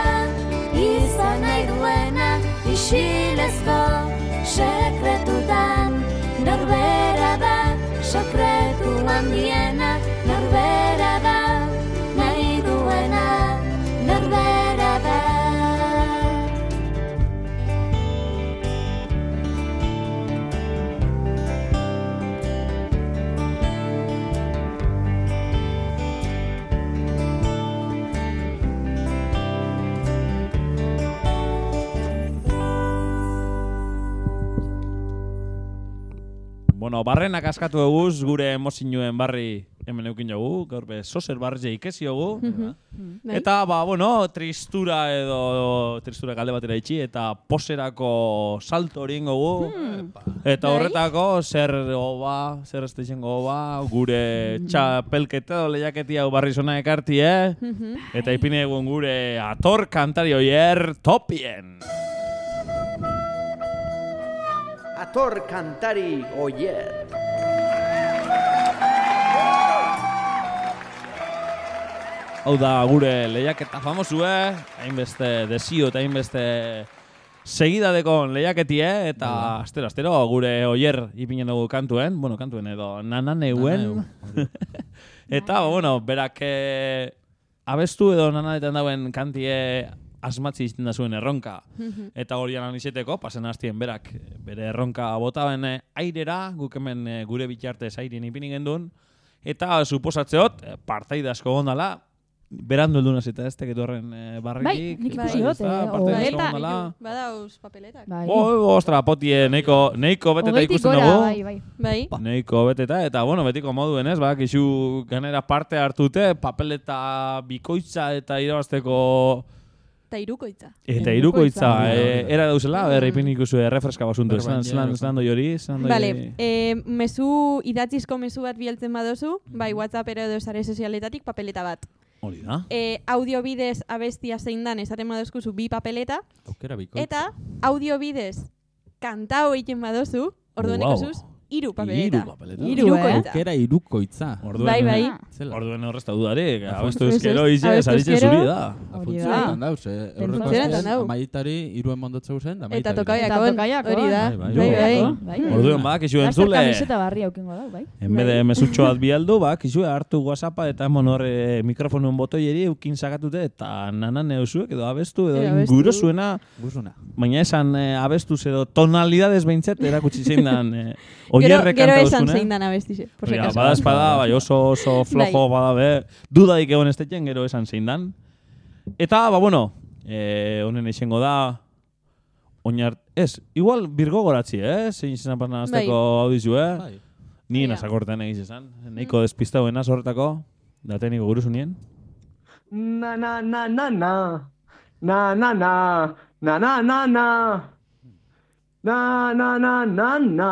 Izan nahi duena Isilezko sekretutan Norbera da sekretu handiena Bueno, barrenak askatu eguz, gure emozioen barri hemen eukin jogu, gaur be, soser barre ikesi jogu. Bai. Eta, ba, bueno, tristura edo, tristura kalde batera itxi, eta poserako salto hori ingo gu. Eta Bai. horretako, zer goba, zer ez goba, gure txapelketa edo lehiaketi hau barri zona ekarti, eh? Eta ipine egun gure ator kantari oier topien. Ator kantari oier. Hau da gure lehiaketa famosu, eh? Hainbeste desio eta hainbeste segidadekon lehiaketi, eh? Eta astero, astero, gure oier ipinen dugu kantuen, bueno, kantuen edo nananeuen. <laughs> eta, bueno, berak eh, abestu edo nananetan dauen kantie asmatzi izten da zuen erronka. Eta hori analizeteko, pasen hastien berak bere erronka botaben eh, airera, guk hemen eh, gure bitartez airien ipini gendun. Eta suposatzeot, eh, partaida asko gondala, berandu heldunaz eta ez teketu horren barrenik. Bai, nik ikusi dut. Badauz papeletak. Bai. Bo, ostra, potie, neiko, neiko beteta ikusten dugu. bai, bai. Bai. Neiko beteta, eta bueno, betiko moduen ez, bak, isu ganera parte hartute, papeleta bikoitza eta irabazteko Eta irukoitza. Eta irukoitza, eh, era dauzela, berri ipin ikusu errefreska basuntu, zelan, ja, zelan doi hori, zelan doi Vale, eh, mezu, idatzizko mezu bat bialtzen badozu, bai WhatsApp edo sare sozialetatik papeleta bat. Hori da. Eh, audio bidez abestia zein dan esaten badozkuzu bi papeleta, Aukera bikoitza. eta audio bidez kantao egiten badozu, orduan Wow. ikusuz, iru papeleta. Hiru papeleta. Hiru, eh? Aukera irukoitza. Orduen, bai, bai. Eh, Zela. Orduen horrezta dudare, abestu euskero izan esaritzen zuri da. Funtzionetan dauz, eh? Funtzionetan dauz. Amaietari iruen mondotza guzen, da Eta tokaiakon, hori da. Bai, bai. Orduen, ba, kizu entzule. Azter kamiseta barri aukingo da, bai. Enbede bai. mesutxo <laughs> bialdu, bak, kizu hartu whatsappa eta emon hor eh, mikrofonuen botoieri eukin sakatute eta nanan eusuek edo abestu edo inguro zuena. Baina esan eh, abestu edo tonalidades behintzat erakutsi zein dan Gero, oierre gero kanta esan zein dan abestize, por si Oiga, acaso. bada espada, bai oso oso flojo bada be, dudaik egon ez tekien, gero esan zein dan. Eta, ba, bueno, eh, honen izango da, oinar, ez, igual birgo goratzi, eh? Zein izan parna azteko audizu, eh? Bai. Ni Bai. nasakorten egiz esan. Neiko despistau enaz horretako, daten niko guruzu nien. Na na na na na. Na na na. Na na na na. Na na na na na.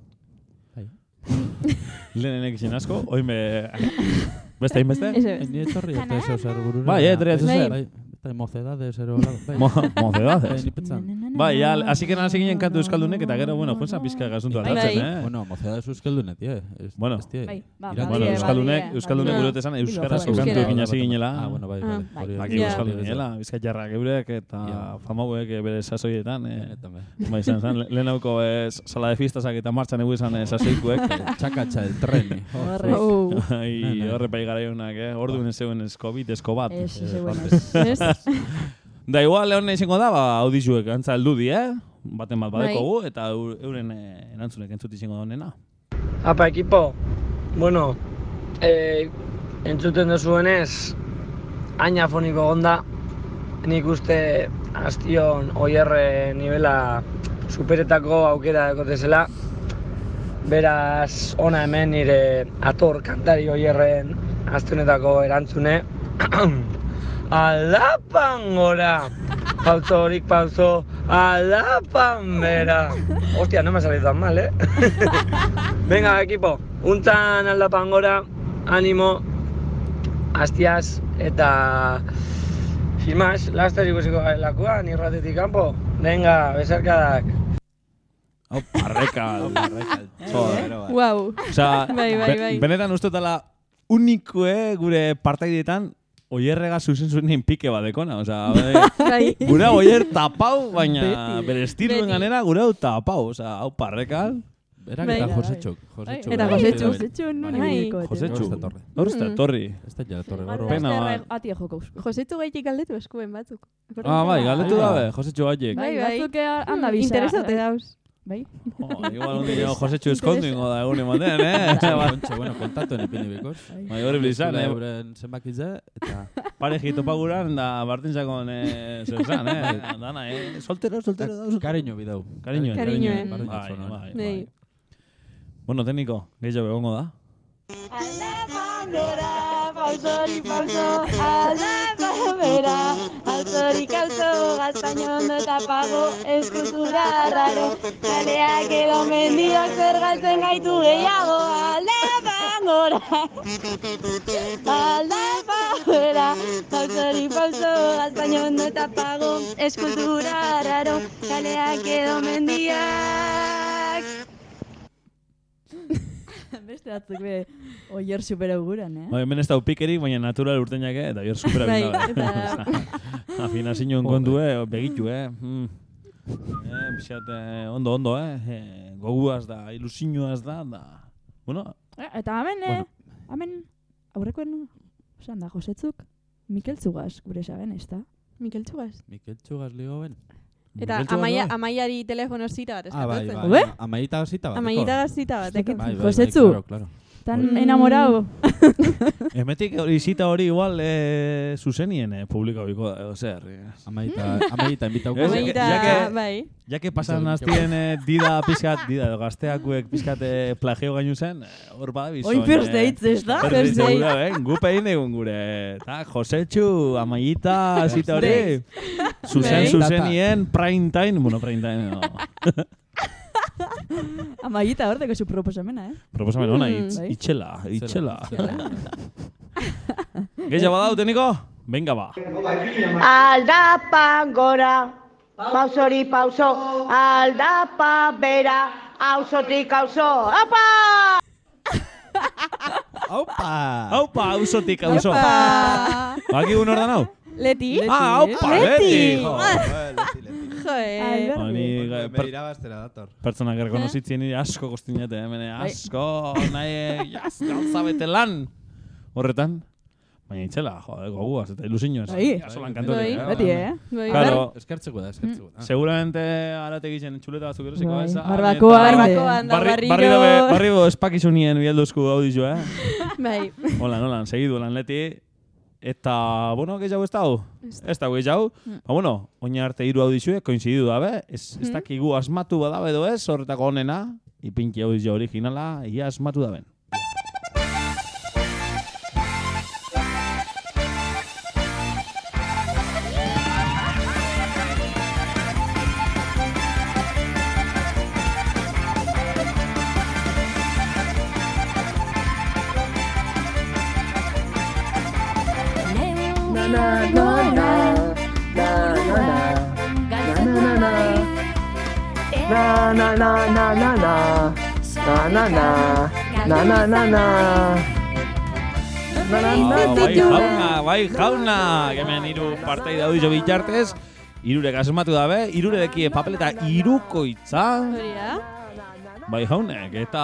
Lehenen egizien asko, oin be... Beste, hain beste? Ni etorri, eta ez ausar gururera. Bai, etorri, eta bai. ez. Bai, eta mozedades ero lado. mozedades. Bai, ya, bai, bai, así que nada siguen kantu euskaldunek eta gero bueno, Juanza Pizka gasunto aldatzen, eh. Bueno, mozedades euskaldunek, tie. Bueno, bai, ba, ba, bueno, euskaldunek, euskaldunek gure tesan euskara kantu egin hasi ginela. Ah, bueno, bai, bai. Aquí euskaldunek ginela, Bizkaiarra geurek eta famauek eh, bere sasoietan, eh. Bai, san zan, le eh, sala de fiestas aquí tan marcha neguisan esa eh, seikuek, chakacha <laughs> el tren. <laughs> Ai, horre pai garaionak, eh. Orduen zeuen eskobit, eskobat. Eso, eso, Da igual, lehon izango da, ba, audizuek antza eldudi, eh? Baten bat Bai. badekogu, eta eu- euren eh, erantzunek entzut izango da honena. Apa, ekipo, bueno, eh, entzuten duzuenez, aina foniko gonda, nik uste astion oierre nivela superetako aukera dekotezela, beraz, ona hemen nire ator kantari oierren astionetako erantzune, <clears throat> Aldapan gora, pauzo horik pauzo, aldapan bera. Hostia, no me ha salido tan mal, eh? <laughs> Venga, equipo, untan aldapan gora, ánimo, astiaz, eta... Sin más, laster ikusiko lakuan, irratetik kanpo. Venga, besarkadak. Hau, parrekal. Joder. Wow. Osa, Bai, bai, bai. benetan uste dela unikue gure partaidetan oierrega zuzen zuen pike badekona. Osa, be, gura oier tapau, baina bere estiluen ganera gura hau tapau. Osa, hau parrekal. Berak eta bai. Josetxuk. Bai. Eta bai. Josetxuk. Josetxuk nun ibiliko. Josetxuk. Gaur ez da mm. torri. Ez da jara torri. Pena ba. Atia jokauz. Josetxuk gaitik galdetu eskuen batzuk. Ah, bai, galdetu dabe. Josetxuk gaitik. Bai, bai. Batzuk handa mm, bisa. Interesate dauz. Bai. Oh, <laughs> igual un día Josetxu eskondu ingo da egun ematen, eh? <laughs> Ba, Ontxe, bueno, kontatu ipini bikoz. Bai, hori blizan, eh? Euren zenbakitze, eta... <laughs> Parejito paguran da bartintzakon eh, zezan, eh? Dana, eh? Soltero, soltero, da. Kariño bidau. Cariño, Cariño, cariño. eh. Bai, Cariño, bai, Bai. bai. Bueno, tekniko, gehiago egongo da. Alabandora, pausori pauso, alabandora, alzorik alzo, gaztainondo eta pago, eskultura raro, kaleak edo mendiak zer galtzen gaitu gehiago, alabandora, alabandora, pausori pauso, gaztainondo eta pago, eskultura raro, kaleak edo mendiak. Beste batzuk be oier super auguran, eh? Bai, hemen ez da upikerik, baina natural urteinak, eh? Eta bior supera Bai, binda, eta- <laughs> Afinazioen kontu, eh? Begitu, eh? Mm. Eh, pixat, eh, ondo, ondo, eh? eh goguaz da, ilusioaz da, da... Bueno, Eh, Eta hemen, eh, hemen aurrekoen, osan da, Josetzuk, Mikel Zugaz, gure saben, ez da? Mikel Txugaz. Mikel Txugaz ligo ben. Eta amaia, bai. amaiari telefono zita bat Ah, bai, bai. Ube? Amaita zita bat. Amaita zita bat. Bai. Bai, bai, Josetzu. bai, claro, claro. Tan Mm. enamorado. <laughs> Emetik hori zita hori igual eh, zuzenien eh, publika biko da, edo zer. eh. Amaita, amaita. Ez, Amaita, ja que- bai. Ja que pasan aztien eh, dida <laughs> pizkat, dida edo gazteakuek pizkat eh, plagio gainu zen, eh, hor badabiz. Oin first dates, ez da? First dates, eh? Gupe egin egun gure. Ta, Josetxu, Amaita, zita hori. Zuzen, Bai. zuzenien, prime time, bueno, prime time, no. <laughs> Amaita hor deko zu proposamena, eh? Proposamen hona, Mm. itz, Bai. itxela, itxela. Itxela. Gehiago badau, teniko? Venga ba. Aldapa gora, pausori pauso, aldapa bera, auzotik auzo, apa! Aupa! Haupa, auzotik, auzo. Opa! Baki un ordan hau? Leti. Ah, haupa, Leti. leti. Jo, eh, leti, Joe. Albert. Honi, per- irabaztera dator. pertsonak errekonozitzen nire asko kostinete, hemen asko, nahi, <laughs> jaz, gauza bete lan. Horretan, baina itxela, jo, goguaz eta ilusioz. Bai. Solan kantore. Bai. Beti, eh? Bai, Claro, Eskertzeko da, eskertzeko da. seguramente arate egiten txuleta batzuk erosiko Bai. eza. Barbakoa, da, Barri, barriro. barri dobe, barri do espakizunien bialduzku audizio, eh? <laughs> Bai. Hola, nolan, segidu lan leti. Eta, bueno, gehiago ez dago? Ez dago gehiago. Ba, bueno, oina arte hiru audizioe, koinzididu dabe. Ez, ez dakigu asmatu badabe edo ez, horretako onena. Ipinki audizio originala, ia asmatu daben. Na na na, na na na na. Na na na bai na. jauna, bai jauna. Hemen hiru parteide audizio bitartez. Irurek asmatu dabe, iruredekie papeleta irukoitza. Hori da. Bai jaunek, eta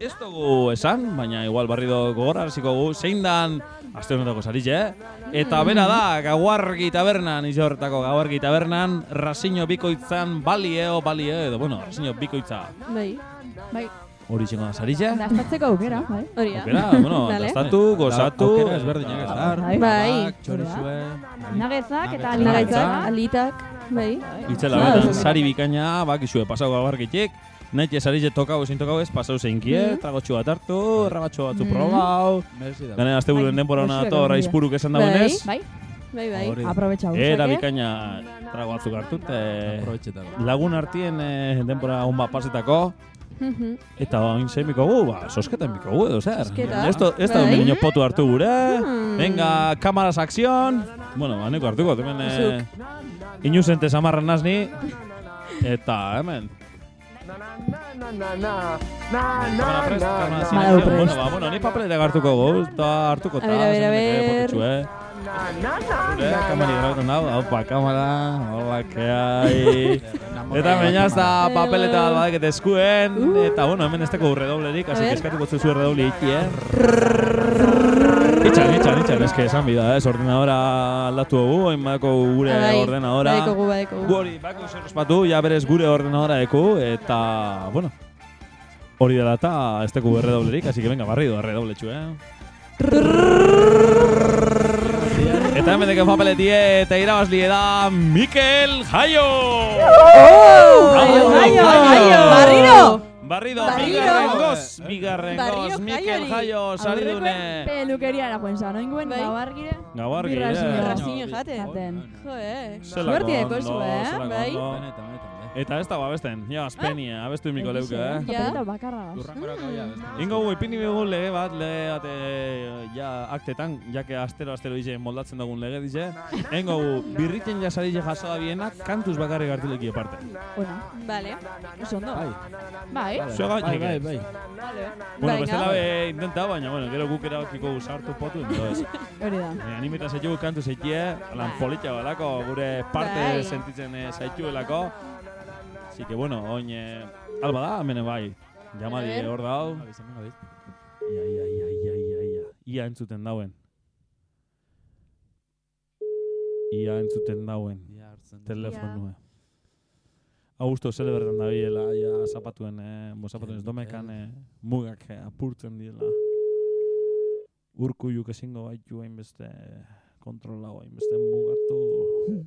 ez dugu esan, baina igual barri do gogoraraziko gu, zein dan, aste honetako saritxe, eh? Eta bera da, gauargi tabernan, izo horretako gauargi tabernan, rasiño bikoitzan balieo, balieo, edo, bueno, rasiño bikoitza Bai. Bai. Hori txingo da saritxe. Dastatzeko aukera, bai. Hori da. Aukera, bueno, dastatu, gozatu. Aukera ezberdinak ez da. Bai. Bai. Txorizue. Nagetzak eta alinagetzak. alitak. Bai. Itzela Ah, betan, oso sari bikaina, bakizue pasau gauargitik, nahi saritxe tokau ezin tokau ez, pasau zeinkie, Mhm. tragotxo bat hartu, ragatxo batzu Mhm. probau. Gane azte buruen Bai, denbora hona goxoak dator egon dira. aizpuruk esan Bai. dagoenez. Bai, Bai, bai. Aprobetxa Era guztiak, eh? bikaina trago batzuk hartut, eh, Aprobetxeta. lagun artien eh, denbora hon bat pasetako. Eta oin zein biko gu, ba, sosketan biko gu edo zer. Ez da Bai. niño potu hartu gure, Hmm. venga, kamaras akzion, bueno, ba, neko hartuko, hemen, eh, inuzente samarran nazni, eta hemen, kamara prest, kamara prest. bueno, ba, bueno, ni papeletak hartuko gu, eta hartuko A ver, a ver, a ver. Potutxu, eh. Gure kamari grabatzen dago, haupa kamara, hola, que <laughs> hay. Eta meñaz da papeleta bat badeket eskuen, eta bueno, hemen ez teko redoblerik, así que eskatuko zuzu redoble iki, eh? Itxan, itxan, itxan, eske esan bida, ez, ordenadora aldatu dugu, hainbako gure Bai, ordenadora. badikogu, badikogu. Gu hori, bako zer ospatu, ja berez gure ordenadora eku, eta, bueno, hori dela eta ez teko redoblerik, así que venga, barrido, redobletxu, eh? Eta hemen deke papeletie eta irabazlie da Mikel Jaio! Jaio, Jaio, Jaio! Barriro! Barrido, bigarren goz, bigarren Barriro goz, Mikel. Jaio, saridune. Pelukeria era juenza, no inguen gabargire. Gabargire. eh. Zelako Suerti deko ondo, zu, eh? Bai. Eta ez dago abesten, ja, azpenia, abestu imiko leuke, eh? Papeleta bakarra. Ingo gu, ipini dugu lege bat, lege bat, e, ja, aktetan, jake astero astero dize moldatzen dugun lege dize. Ingo gu, birriten jasari je jaso da bienak, kantuz bakarrik hartileki aparte. Bueno, Vale. oso ondo. Bai. Bai. Zuega, Bai, bai, bai. Bueno, Venga. bestela be intenta, baina, bueno, gero guk erabakiko gu sartu potu, ez. <laughs> Hori da. Eh, Animita zaitu kantu zaitie, lan politxa balako, gure parte Bai. sentitzen eh, zaituelako. Así que, bueno, oin, eh, alba da, hemen bai. Jamadi hor dau. Ia, ia, ia, ia, ia, ia. Ia entzuten dauen. Ia entzuten dauen. Telefonua. Augusto zele bertan da biela, ja, zapatuen, eh, bo zapatuen ez domekan, eh, mugak eh, apurtzen diela. Urkuiuk ezingo baitu hainbeste kontrolago, hainbeste mugatu.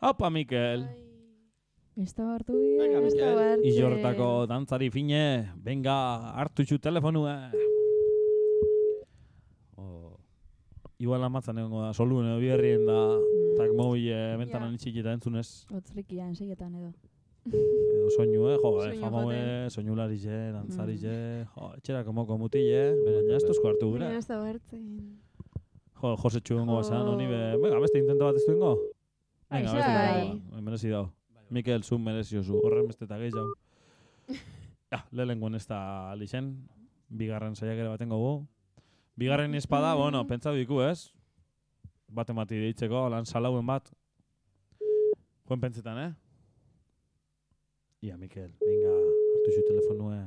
Haupa, Mikel! Ez da hartu. Venga, Ez. Iortako dantzari fine, venga, hartu txu telefonua. Oh. Igual amatzen egongo da, soluen edo biherrien da, tak mobi eh, bentanan Ja. itxik eta entzunez. Otzlikia enseietan edo. Edo soinu, eh, jo, eh, Soinu famoe, joten. soinulari je, dantzari Mm. je, jo, etxerako moko mutile, baina ez tozko hartu gure. Baina ez da hartzen. Jo, Jose txuengo Jo. bazan, honi be, venga, beste intento bat ez duengo? Venga, beste Bai. intento bat, merezi dau. Mikel, zu merezio zu, horren beste eta gehiago. <laughs> ja, lehenengoen ez da lixen, bigarren saiak ere baten gogu. Bigarren espada, bueno, pentsatu diku, ez? Bat emati deitzeko, lan salauen bat. Juen pentsetan, eh? Ia, Mikel, venga, hartu zu telefonua.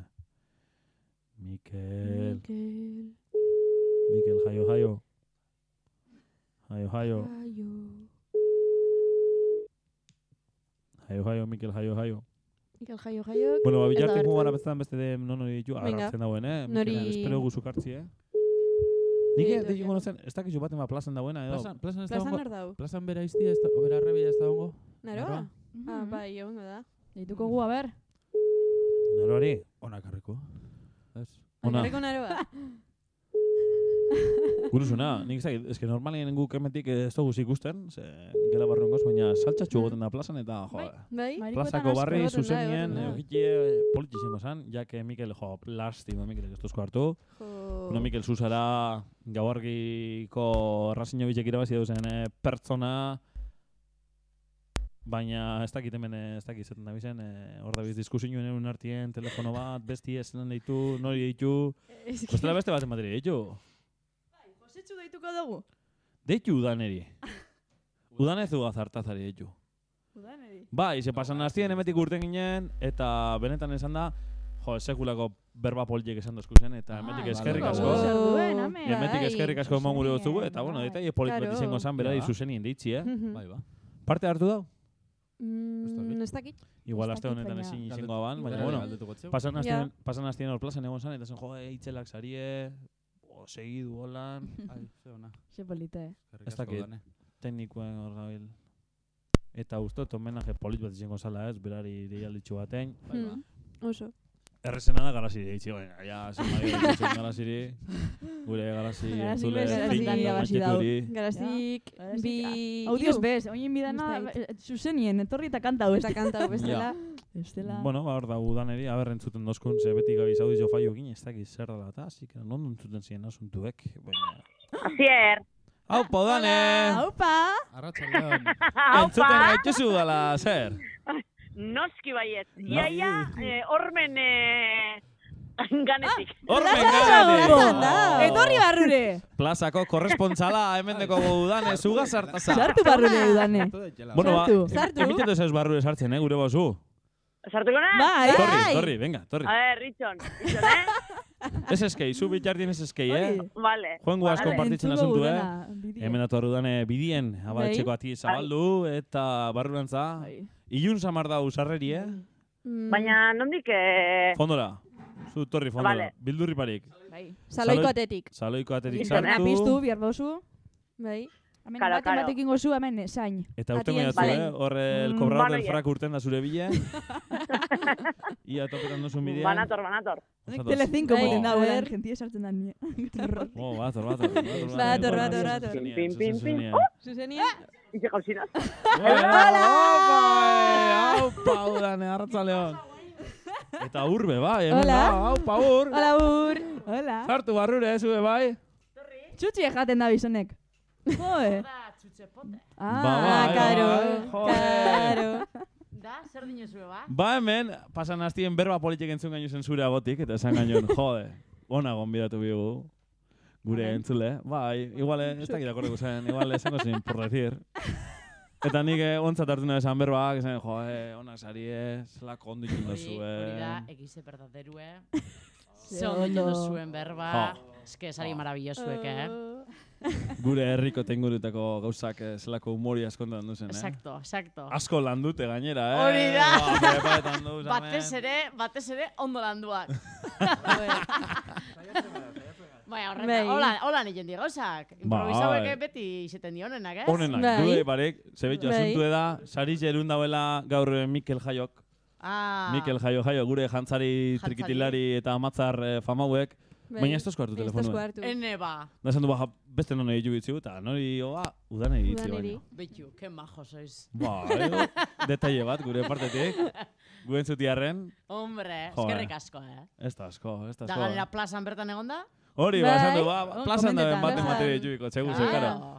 Mikel, Mikel. Mikel, jaio, jaio. Jaio, jaio. Jaio. Jaio, jaio, Mikel, jaio, jaio. Mikel jaio jaio. Bueno, ba, Ez da bilartik hartzen. gara bezan beste de non hori ditu, Venga. agarratzen dauen, eh? Nori- Mikel, espero guzu kartzi, eh? Nik Ni ez dut gonozen, ez dakizu baten ba plazan dagoena, edo? Plazan, plazan ez da Plazan bera iztia, ez da, bera arrebia ez da ongo? Naroa? Ah, bai, egongo da. Deituko gu, a ber. Noro hori? Onak harriko. Ez. Ona. Akarriko naroa? <laughs> Guruzuna, nik ez dakit, eske normalien guk hemetik ez dugu ikusten, ze gela barruengoz, baina saltxatxu egoten da plazan eta, jo, Bai? plazako barri egoten da, zuzenien, eukitie politxe izango zan, jake Mikel, jo, plastiko Mikel ez duzko hartu. Jo. Bueno, Mikel Zuzara gauargiko errazino bitzek irabazi duzen eh, pertsona, baina ez dakit hemen eh, ez dakit zeten da bizen, eh, hor da biz diskusioen egun artien, telefono bat, besti ez deitu, nori deitu, bestela beste bat emateri deitu. Josetxu deituko dugu. Deitu udaneri. Udan ez du deitu. Udaneri. Bai, ze pasan hastien emetik urten ginen, eta benetan esan da, jo, sekulako berba poliek esan dozku zen, eta emetik Ai, eskerrik bale, asko. bale. Zer duen, ame, Emetik bai. eskerrik asko eman gure dutzugu, eta bueno, bai. detaile polit bat Claro. izango zen, berari zuzenien deitzi, eh? Bai, ba. Parte hartu da? Mm, ez dakit. Igual aste honetan ezin izango aban, baina bueno, pasan hastien, hor plazan egon zan, eta zen jo, eh, itzelak sarie, o, segidu holan, <laughs> Ai, ze ona. Ze polite, eh. Ez dakit. Teknikoen hor gabil. Eta ustot, homenaje polit bat izango zala ez, berari deialditxu batein. Bai, ba. Mm. Oso. Errezena da garazi deitzi, baina, ja, zen madio ditzen garaziri, gure garazi entzule, garazi. Garazik, bi... Audioz hiru. bez, oin bidana, eh, zuzenien, etorri eta kanta hau. Eta kanta hau <laughs> Estela. Bueno, ba, hor da udaneri, aber entzuten dozkun, ze beti gabiz audio faio egin, ez dakiz zer dela eta, así que non entzuten ziren asuntuek, baina... Asier. Hau, podane! Aupa! Arratsaldeon. <laughs> Entzuten gaituzu dala, zer? Noski baiet. No. Iaia, eh, hormen, eh, <laughs> Ganetik. Horren Gozan gane! Etorri barrure! Plazako korrespontzala hemen deko udane zuga sartaza. Sartu barrure udane. Bueno, ba, Sartu. emitetu ez barrure sartzen, eh, gure bozu. Sartuko na? Bai, Torri, torri, venga, torri. A ver, Richon. Richon, eh? <laughs> Ez eskei, zu bitjardien ez eskei, eh? Vale. Joengo asko vale. partitzen Entzuko asuntu, eh? Hemen datu arudane bidien, abaltxeko Bai. ati zabaldu, eta barrurantza. Ilun samar da usarreri, eh? Baina, nondik, eh... Fondora. Zu torri fondora. Vale. Bildurri parik. Bai. Saloiko Saloi- atetik. Saloiko atetik sartu. Piztu, bihar bozu. Bai. Hemen baten karo. batekin gozu, hemen zain. Eta urten Atien goiatzu, zain. eh? Horre el Mm, cobrador del frak urten da zure bile. <laughs> Ia topetan duzun bidean. Banator, banator. Telecinco Bai, moten a dago, ver. gentia sartzen da nie. <laughs> Oh, bator, bator. Bator, bator, bator. Pin, pin, pin. Zuzenia? Ize gauzina. Hola! Aupa, udane, arratzaleon. Eta urbe, bai, Hola. da, aupa, ur. Hola, ur. Hola. Sartu barrure, ez ube, bai. Txutxi jaten da bizonek. Joe. Ba, Ah, bai, karo. bai, joder. Karo. Da, zer dinozue, ba? Ba hemen, pasan hastien berba politik entzun gainu zen zure agotik, eta esan gainuen, <laughs> jode, ona gonbidatu bigu. Gure entzule, bai, igual ez dakit akordeko zen, igual esango zen, por decir. Eta nik eh, ontzat hartu nahi esan berbak, esan, jode, onak sari ez, zelako ondo ikin Hori, dozue. hori da, egize berdaderue. <laughs> Ze ondo ondo. duzuen berba. Jo. Eske, sari marabillosuek, eh? Gure herriko tengurutako gauzak eh, zelako humori askontan duzen, eh? Exacto, exacto. Asko landute gainera, eh? Hori da. Ba, <laughs> Batez ere, batez ere, ondo landuak. Baina, <laughs> Bai. horretan, hola, hola nien di gauzak. Bai. Improvisauek beti izeten di honenak, ez? Honenak, Bai. dude barek, zebetu Bai. asuntu da, sari jerun dauela gaur eh, Mikel Jaiok. Ah, Mikel Jaio Jaio, gure jantzari, Jantzari. trikitilari eta amatzar eh, famauek. Bai. Baina ez tozko hartu Ez tozko telefonua. hartu. Ene ba. Da esan du baja, beste non egitzu bitzu, eta nori oa, udan egitzi Udaneri. baina. Betu, ke majo sois. Ba, edo, <laughs> detaile bat gure partetik. Guen zutiarren, Hombre, Jo, eskerrik eh. asko, eh? ez da asko, ez da Da asko. galera plazan bertan egonda? Hori, ba, Bai. esan du, ba, Oh, plazan da komentetan. baten Bai. materia ditubiko, txegu ze.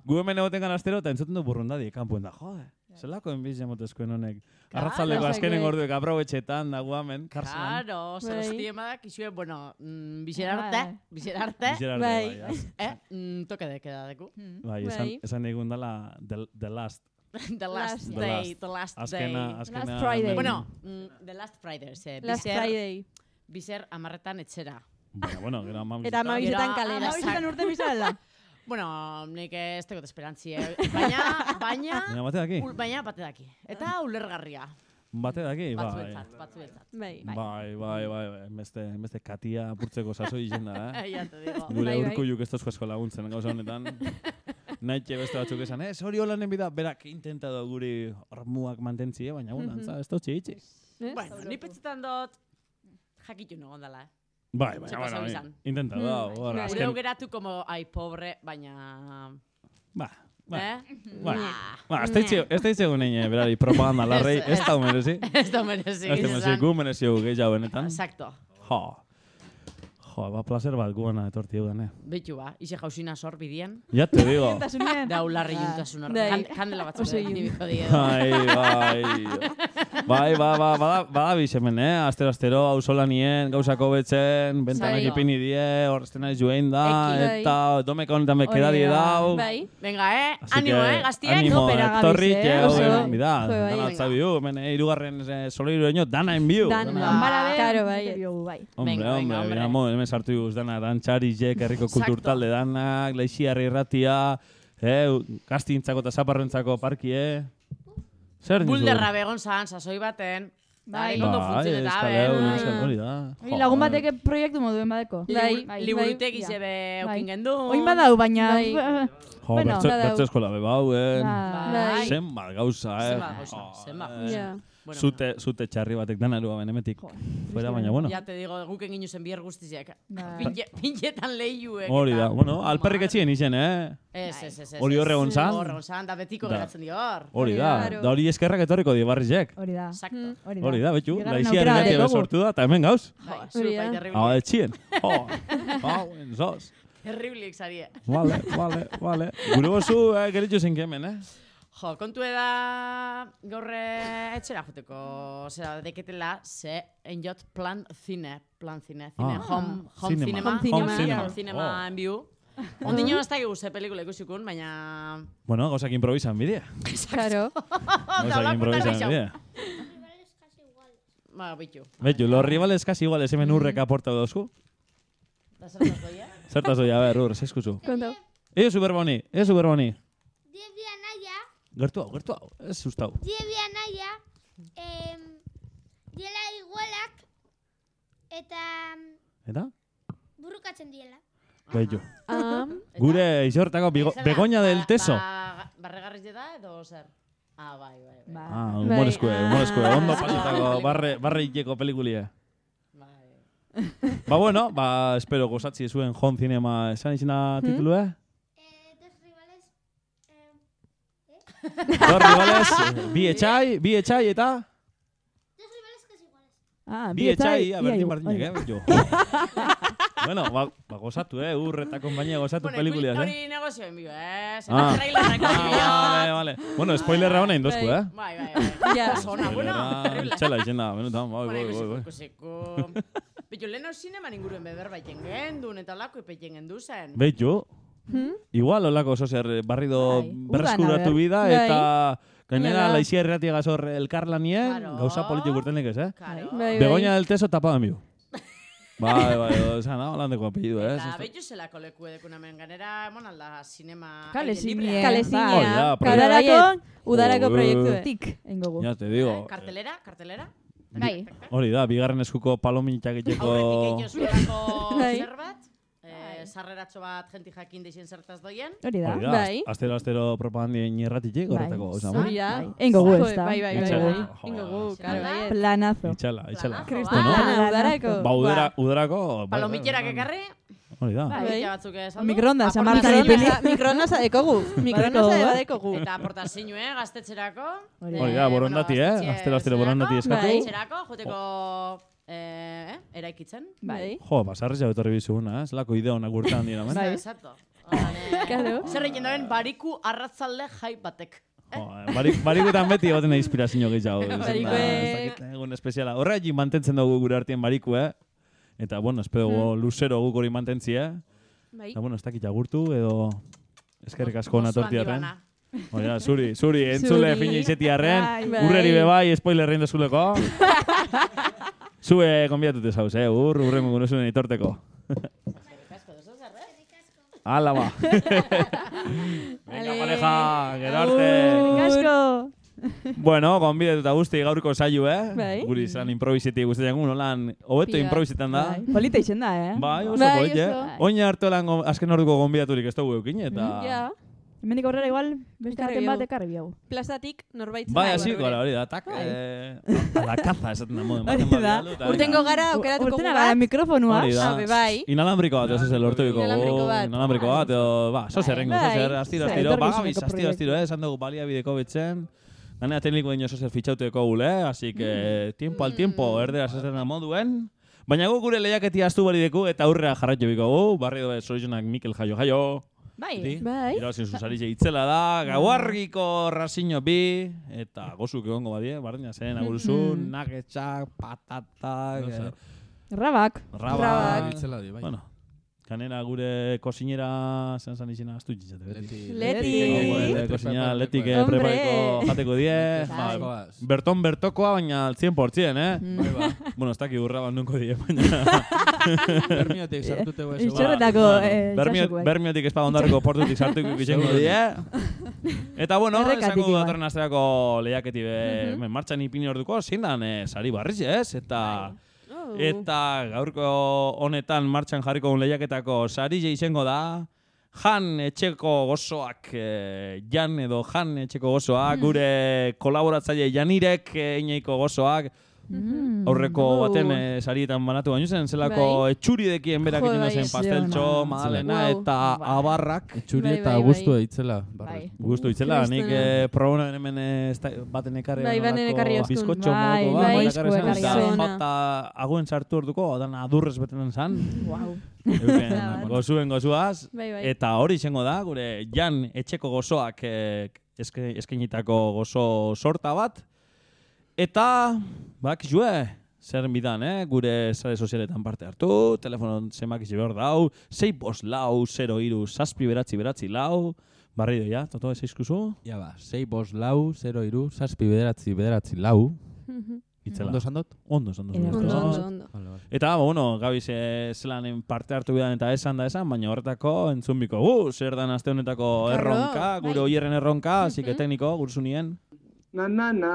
Gu hemen egoten gan astero, eta entzuten du burrundadi, kanpuen da, jode. Zelako enbizia motezkoen honek. Claro. Arratzaldeko azkenen Bai. orduek aprobetxetan, da guamen. Claro, Bai. zelostie badak, izue, bueno, mm, bizer arte, Bai. bizer arte, Bizera arte, Bai. bai, az. eh, mm, toke de queda deku. Bai, esan, Bai. esan digun dela the, the last. <laughs> the last Last. The day, last. the last Azkena, day. azkena. Last Friday. Bueno, mm, the last Friday, ze, Last bizer, Friday. bizer amarretan etxera. Bueno, bueno, gero <laughs> ama Eta ama Gero, bizetan kalera. Ama bizitan urte <laughs> bizala. Bueno, nik ez tegot esperantzi, eh? baina, baina, <laughs> Baina bate daki? ul, baina bate daki. Eta ulergarria, Bate daki, bai. batzuetzat, batzuetzat. Bai. Bai, bai, bai, bai, beste, beste katia apurtzeko sasoi izen da, eh? <laughs> Ja te digo. Gure Bai, bai. urkulluk ez tozko asko laguntzen gauza honetan. <laughs> Naitxe beste batzuk esan, ez, hori holan bida, berak intenta da guri hormuak mantentzie, baina Mhm. un, antza, ez dutxe itxi. Ez? Bueno, ni petzetan dut, jakitu no gondala, eh? Bai, baina, pasau bueno, izan. intenta Mm, da, bai. hor, Bai. Gure azken, geratu como, ai, pobre, baina... ba, ba, Eh? ba, Nah. ba, ez daitxe, ez daitxe gunein, berari, propaganda larrei, Ez, ez da merezi. Ez da merezi. Ez da merezi, izan. gu merezi gu gehiago benetan. Exacto. Jo, jo, ba, placer bat guana etorti eudan, eh. Beitu ba, ise jausina sor bidien. Ya te digo. <laughs> Da ularri juntasun hor. Kandela batzuk Oso ilun. dibiko die. Bai, bai. Bai, ba, ba, bada, bada hemen, eh? Astero, astero, auzolanien, gauzako betzen, bentanak Bai. ipini die, hor estena joen da, bai. eta domeka honetan bekedari Hori da. dau. Bai. Venga, eh? Animo, eh, gaztiek? Animo, gabiz, etorri, eh? que Oso. hau, bida, Jo, bai. dana atzabiu, hemen, eh, irugarren eh, soleiru eño, dana enbiu. Dan- Dana- bai. biogu, bai. Hombre, Venga, venga, hombre, hombre. Hemen sartu iguz dana, dantxari, jek, herriko kulturtalde danak, laixiarri irratia, eh, gaztintzako eta zaparrentzako parkie. Zer Bulderra begon zan, sasoi baten. Bai. Bai, ondo Bai, funtzioneta, eskaleu, be. euskal- hori da. Hori lagun bateke proiektu moduen badeko. Bai, bai. Liburutegi Ja. zebe Bai. eukin gendu. Oin badau, baina... Bai. eh, <laughs> Jo, Bueno, bertso, badau. bertso eskola bebauen. Bai. Zenbat gauza, eh. Zenbat gauza, zenbat eh. gauza. Bueno, Zute, zute txarri batek danarua benemetik. Fuera, baina, bueno. Ja te digo, guken ginu zen bier guztiziak. Bai. Pinje, pinjetan lehiuek. Hori da, bueno, alperrik etxien izen, eh? Ez, ez, ez. ez, Hori horre gontzan? Horre gontzan, da betiko Da. geratzen dio hor. Hori da, da hori eskerrak etorriko di barrizek. Hori da. Exacto. Hori da. Hori da, betxu, Bigarren laixia aukera erretia dugu. sortu da, eta hemen gauz. Bai, Hori da. terrible. Hau, etxien. Jo, <laughs> hau, enzos. Terriblik zarie. Vale, vale, vale. Gure bozu, eh, geritxu zen kemen, eh? Jo, kontu da gaurre etxera joteko, zera, deketela, ze enjot plan zine, plan zine, zine, Ah. home, home Cinema. cinema, Home cinema. home Home cinema, cinema. en biu. Ondino ez dakigu ze pelikula ikusikun, baina... Bueno, gauzak improvisan bidea. Claro. <laughs> Gauzak improvisan bidea. Ba, bitu. Betu, los rivales casi iguales hemen urrek aportatu dozku. Da zertaz doia? Zertaz doi, a ber, ur, zeskuzu. Konta. Eo superboni, eo superboni. Naia, Gertu hau, gertu hau, ez sustau. diebia naia, em, diela igualak, eta Eta? burrukatzen diela. Betu. <laughs> Um, Gure izortako begoña del teso. Ba, barregarriz da edo zer? Ah, bai, bai, bai. Ah, humoreskue, Bai. humoreskue, ondo <laughs> pasatako barre, barre iteko pelikulia. Ba bueno, ba, espero gozatzi zuen Home Cinema esan izena titulua. Dos rivales, bi etxai, bi etxai eta... Ah, Bi etxai, a berdin ia, berdinak, ia. eh, jo. <laughs> bueno, ba, ba gozatu, eh, ur eta konpainia gozatu Bueno, pelikuliaz, eh. hori negozio en biu, eh? Ah. Zena trailerrak ikusi biot. vale, vale. Bueno, spoilerra hona indozku, eh. Bai, bai, bai. <laughs> Ja. Oso ona, bueno, terrible. Txela izena, benetan, bai, Bueno, bai, bai, ikusiko, bai. ikusiko. Bitu, leheno zineman inguruen beber baiten gendun, eta lako ipetien gendu zen. Beitu, Hmm? igual olako oso zer barrido Bai, berreskuratu bida, ber. eta gainera laizia erratia gazor elkarlanien, Claro. gauza politik urtenek ez, eh? Claro. Bai, bai. Begoña del Teso tapada miu. <laughs> Bai, bai, oza, no, holandeko apellidu, eh? Eta behitu zelako leku edekun hemen ganera, emon alda sinema... Kale librea. Kale zine. da, Udarako, udarako proiektu. eh. Tik, eingo gu. Ya te digo. Kartelera, kartelera? Bai. Hori da, bigarren eskuko palomitak egiteko... Aurretik egin zuelako Bai. zer bat, eh, sarreratxo bat jenti jakin deixen zertaz doien. Hori da. Hori da, Bai. astero, astero propagandien irratitik, horretako, oza, bueno. Hori da. Eingo gu, Jo, ez da. Bai, bai, bai, Itxaron. bai. Jo, Ingo gu, ez karo, bai. Planazo. Itxala, itxala. Kristona, Bueno, udarako. ba, udara, udarako... bai, Palomiterak ekarri, Hori da. Bai. batzuk esan Aportazio- amartan ipini. Mikroondas adekogu. Mikroondas Badeko, eh? badekogu. Eta aportazio, eh, gaztetxerako. Hori da, borondati, eh? Astero, astero borondati eskatu. Gaztetxerako, joteko, eh, eh, eraikitzen. Bai. Jo, basarri jau etorri bizuguna, ez? Lako idea honak urtean dira, men? Bai. Exacto. Odan, eh, <laughs> Claro. Zer egin daben bariku arratzalde jai batek. Jo, barik, barikutan beti egoten inspirazio gehiago. <laughs> Barikue- ez dakit, Egun espeziala. Horregatik mantentzen dugu gure artien bariku, eh? Eta, bueno, espero mm. luzero guk hori mantentzi, eh? Bai. Eta, bueno, ez dakit agurtu, edo... Eskerrik asko bana. Hori da, zuri, zuri, entzule fina izetiarren. Bai, bai. Urreri bebai, spoilerrein dezuleko. <laughs> Zue konbiatute zauz, eh? Ur, urrengo gunezuen itorteko. Ala ba. <laughs> Venga, pareja, gero arte. Kasko. Bueno, gonbidatuta guzti gaurko saio, eh? Bai. Guri izan improvisiti guztiak egun, holan, hobeto improvisetan da. Bai, Polita izen da, eh? Bai, oso Bai, polit, eh? oso. Oin hartu lan azken orduko gonbidaturik ez dugu eukin, eta... Ja. Hemendik aurrera igual beste baten bat ekarri biau. Plazatik norbait Bai, zen. hasi, gara, hori da, tak, Bai. eh, a la caza, esaten da moden. Hori baten da. babialu, eta Urtengo gara aukeratuko Urten gu gara mikrofonua. Abe, bai. Inalambriko bat, ez ez lortu biko. Inalambriko bat. Inalambriko bat, edo, ba, zozer rengo, Bai. zozer, astiro, Bai, astiro, astiro, proiektu. astiro, eh, esan dugu baliabideko betzen. Ganea tekniko dino zozer fitxauteko gule, eh? así que, tiempo al tiempo, erdera zezen da moduen. Baina gu gure lehiaketi astu bari deku, eta aurrea jarraitu biko gu, barri dobe sorizonak Mikel Jaio Jaio. Bai. Bai. Irabazin zuzaritxe itzela da, gauargiko rasino bi, eta gozuk egongo badie, bardina zen, aguruzun, nuggetsak, patatak, Gauza. eh, Rabak. rabak. Itzela di, bai. Bueno, kanera gure kozinera zen zan izena astu itxate beti. Leti. Leti. Gure kozinera letik eh, Hombre. prepareko jateko die. Bai. Ba, Berton bertokoa, baina al 100%, eh? Bai, ba. Bueno, ez daki urra bat nunko die, baina... Bermiotik sartute guezu. Itxorretako, Ba, eh, Bermio, itxasukoak. bermiotik espada ondarreko portutik sartuko <laughs> ikitxengo die. Eta bueno, esango igual. datorren asteako lehiaketi be, hemen martxan ipini orduko, zein dan eh, sari barriz ez? Eta... Eta gaurko honetan martxan jarriko un lehiaketako sari izango da. Jan etxeko gozoak, eh, Jan edo Jan etxeko gozoak, gure kolaboratzaile Janirek eh, ineiko gozoak, Mm. aurreko Oh. baten eh, sarietan banatu baino zen, zelako Bai. etxuridekien berak egin bai, zen ez pasteltxo, madalena Wow. eta abarrak. Etxuri Bai, eta bai, gustu bai. itzela. Bai. Gustu itzela, nik Kristona. eh, probona hemen eh, baten ekarri Bai, baten ekarri bizkotxo Bai, moduko bai, bat, esku ekarri zen, ekarri eta zuen. jota aguen sartu orduko, dan adurrez betenen zan. Wow. Euken, <laughs> gozuen gozuaz. Bai, bai. Eta hori izango da, gure Jan etxeko gozoak eh, eske, eskenitako gozo sorta bat. Eta, bak, jue, zer bidan, eh? gure sare sozialetan parte hartu, telefono zemak izi behar dau, 6 bos lau, 0 iru, saspi beratzi beratzi lau, barri ja, toto ez eizkuzu? Ja ba, 6 bos lau, 0 iru, saspi bederatzi bederatzi lau. Itzela. Ondo esan dut? Ondo esan dut. Ondo, ondo, ondo. Eta, ba, bueno, gabiz e, zelanen parte hartu bidan eta esan da esan, baina horretako entzun biko, gu, zer dan aste honetako erronka, gure bai. oierren erronka, así que tekniko, gurzunien. Na na na.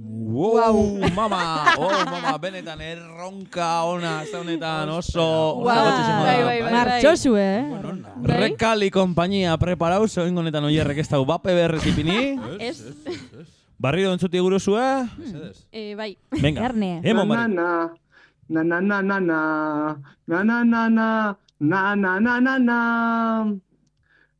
na. Wow, mama, oh, mama, benetan erronka ona, ez honetan oso... Wow. Bai, bai, bai, Martxosu, eh? Rekali kompainia preparauz, oin honetan oierrek ez dau bape berrez ipini. Ez. Barriro entzuti guruzue. Eh, bai. Venga, Erne. emo, na, Mari. na, na, na, na, na, na, na, na, na, na, na, na, na, na,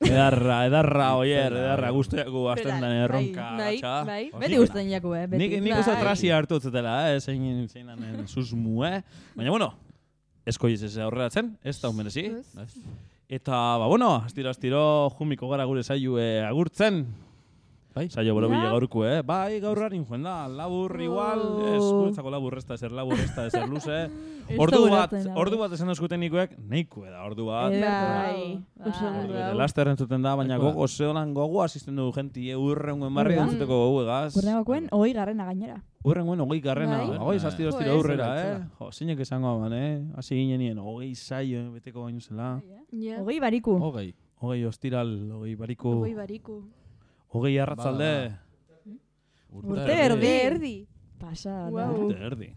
Edarra, edarra, oier, edarra, guztiaku azten den erronka. bai, gatxa. bai. Beti guztien jaku, eh? Beti. Nik, nik uste trasi hartu zetela, eh? Zein, zein anen susmu, eh? Baina, bueno, eskoiz ez aurreratzen, ez da merezi. Eta, ba, bueno, astiro, astiro, jumiko gara gure eh, agurtzen. Bai? Saio borobile Ja. gaurku, eh? Bai, gaur harin joan da, labur igual, ez, guretzako labur ez da ezer labur ez da ezer luze. <laughs> Ordu bat, ordu bat esan euskuten nikoek, neiko da, ordu bat. Bai. Ondo bat, hau. Laster entzuten da, baina gogo, zeolan gogo asisten du genti, eh, urrenguen barri Bai. entzuteko gogo egaz. Gurrengokoen, hoi garrena gainera. Urrenguen hogei garrena, Bai. hogei Jo, astiro ez. aurrera, Zela, eh? Jo, zeinek esango aban, eh? Hasi ginenien, hogei saio beteko baino zela. Ja. Hogei bariku. Hogei. Hogei ostiral, hogei bariku, Hogei bariku. Hogei arratzalde. Urte erdi. erdi. Pasa, Wow. Urte erdi.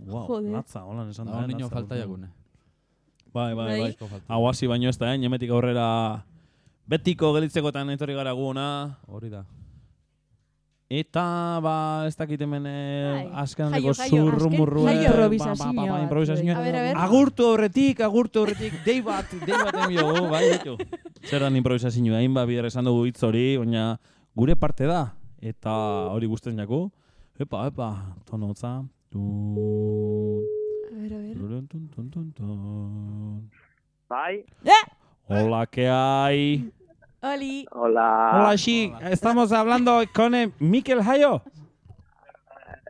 Wow, Joder. latza, holan esan da. Dago niño latza, falta jagune. Bai, bai, Bai. bai. Hau hasi baino ez da, eh? Niemetik aurrera betiko gelitzekotan etorri gara guna. Hori da. Eta, ba, ez dakit hemen handeko jaio. zurrumurru. Jaio ba, improvisazioa ba, ba, improvisazioa. Agurtu horretik, agurtu horretik, dei bat, dei bat emio, bai, ditu. Zer dan improvisazioa, hain ba, bider esan dugu hitz hori, baina gure parte da, eta hori guztien jako. Epa, epa, tono hotza. Tu... A ber, a ber. Tun, tun, tun, tun. Bai, Hola, ¿qué hay? Oli. hola. Hola, sí, estamos hablando con eh, Mikel Hayo.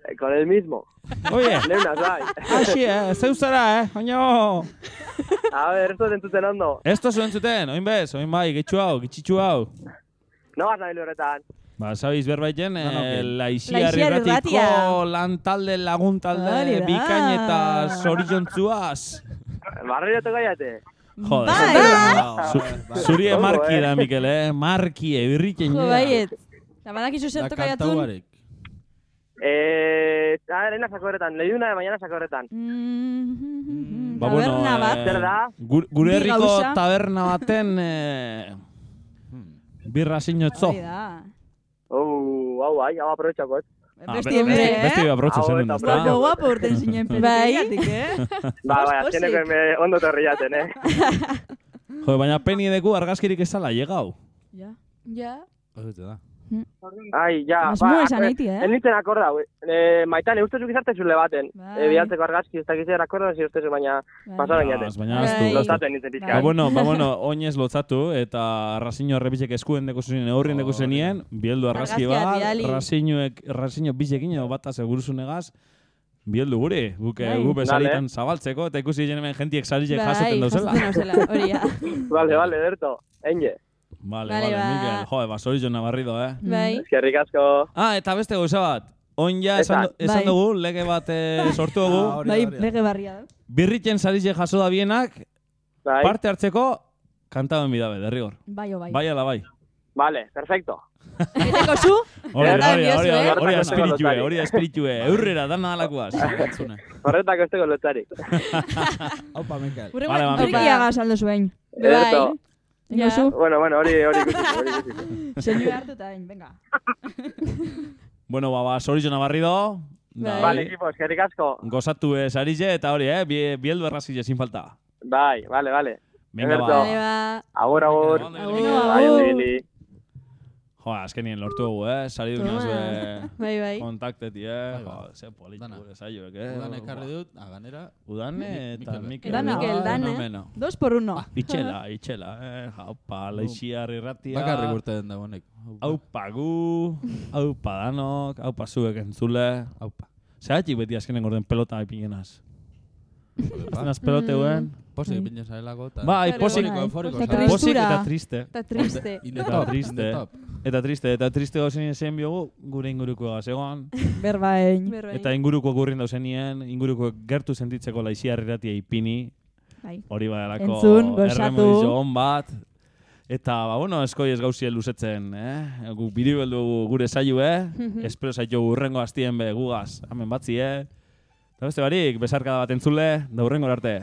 Eh, Con el mismo. Oye, Leunas, bai. ah, sí, eh, zeu zara, eh, baina... A ver, esto entzuten ondo. Esto zuen zuten, oin bez, oin bai, gitxu hau, gitxitxu hau. No vas a ver horretan. Ba, sabiz berbaiten, no, no, eh, laixia herriratiko lan talde lagun talde bikain eta zorizontzuaz. Barri dut gaiate. Joder, bai, bai. bai. Zuri emarki da, Mikel, eh? Marki, ebirriken. Jo, bai, et. Eta badak izu zertu kaiatun. Eta kantauarek. Eh, eta lehena horretan, lehiduna de mañana zako horretan. Mm -hmm. ba, taberna bueno, bat. Eh, gure herriko taberna baten... Eh, birra sinotzo. Hori da. Uh, hau bai, hau. Ah, Besti be- hemen, beste- eh? Beste abrotxo Hau zen, ez Guapo, da? guapo urten zinen <laughs> Bai. eh? Ba, bai, azkeneko me ondo torriaten, eh? Jo, baina peni deku argazkirik ez zala llegau. Ja. Ja. Hori da. Mm. Ai, ja, Asmo ba, esan eiti, eh? Ez nintzen akordau. E, maitan, eustezu gizarte zule baten. E, bai. E, bialtzeko argazki, ez dakiz zer akordan, zi ustezu, baina bai. pasaran jaten. Baina bai. aztu. Lotzatu nintzen pizka. Ba, bueno, ba, <laughs> bueno, oinez lotzatu, eta rasinio rebizek eskuen deko zuen, horrien deko zenien, bieldu argazki bat, rasinioek, rasinio bizekin, bat seguruzunegaz, Bieldu gure, guke eh, bai. gu besaritan zabaltzeko, eta ikusi jenemen jentiek sariek jasoten dauzela. Bai, jasoten dauzela, hori <laughs> Vale, vale, Berto, enge. Vale, Vale, vale, ba. Mikel, jo, ba, zorizo nabarrido, eh? Bai. Eskerrik asko. Ah, eta beste gauza bat, oin ja esan, Esan. du- esan Bai. dugu, lege bat eh, sortu dugu, Ah, da, Bai, da. lege barria da. birritzen sarizek jaso da bienak, Bai. parte hartzeko kantaben bidabe, derrigor. Bai, o bai. Bai ala bai. Vale, perfecto. <laughs> Beteko zu? <laughs> Hori, Eta hori, hori, eh? hori, hori, Horretako espiritue, espiritue, <laughs> eurrera, dana alakoaz. Horretako ez tego lotari. Aupa, Mikel. Urrengo Vale, ba, aldo zuen. Ederto. Zu? Bueno, bueno, hori hori ikusiko, hori ikusiko. Hartu hain, venga. <laughs> Bueno, ba, ba, zorizona barrido. Da, Vale, equipo, eskerrik asko. Gozatu ez arize, eta hori, eh, bi, bieldu errazile sin falta. Bai, vale, vale. Venga, ba. Bai, ba. Agur, agur. Bai, ondili. Jo, azkenien lortu dugu, eh? Sari du Toma. nazue <laughs> Bai, bai. kontakteti, eh? Jo, ze politu saioek, eh? Udan ekarri dut, aganera. Udane eta Mikel. Mikel. Dana. Mikel, Dane. Fenomeno. Dos por uno. Itxela, itxela, eh? Haupa, laixiar irratia. Bakarrik urte den dagoenek. Haupa gu, haupa danok, haupa zuek entzule. Haupa. Zeratik beti azkenen gorden pelota ipingenaz. Zenaz pelote guen. Posik eta- Bai, Claro, posik, bai. euforiko Eta zaelako. posik tristura. eta triste. Eta triste. Eta triste. Eta triste, eta triste gauzen zen biogu, gure inguruko egon. <laughs> Berbain. Berbai. Eta inguruko gurrin dauzenien, inguruko gertu sentitzeko laixiar irratia ipini. Bai. Hori badalako Entzun, gozatu. on bat. Eta, ba, bueno, eskoi ez gauzie luzetzen, eh? Gu biribeldu gure saio, eh? Espero zaito urrengo hastien be gugaz, hemen batzi, eh? Eta beste barik, besarkada bat entzule, da urrengo arte.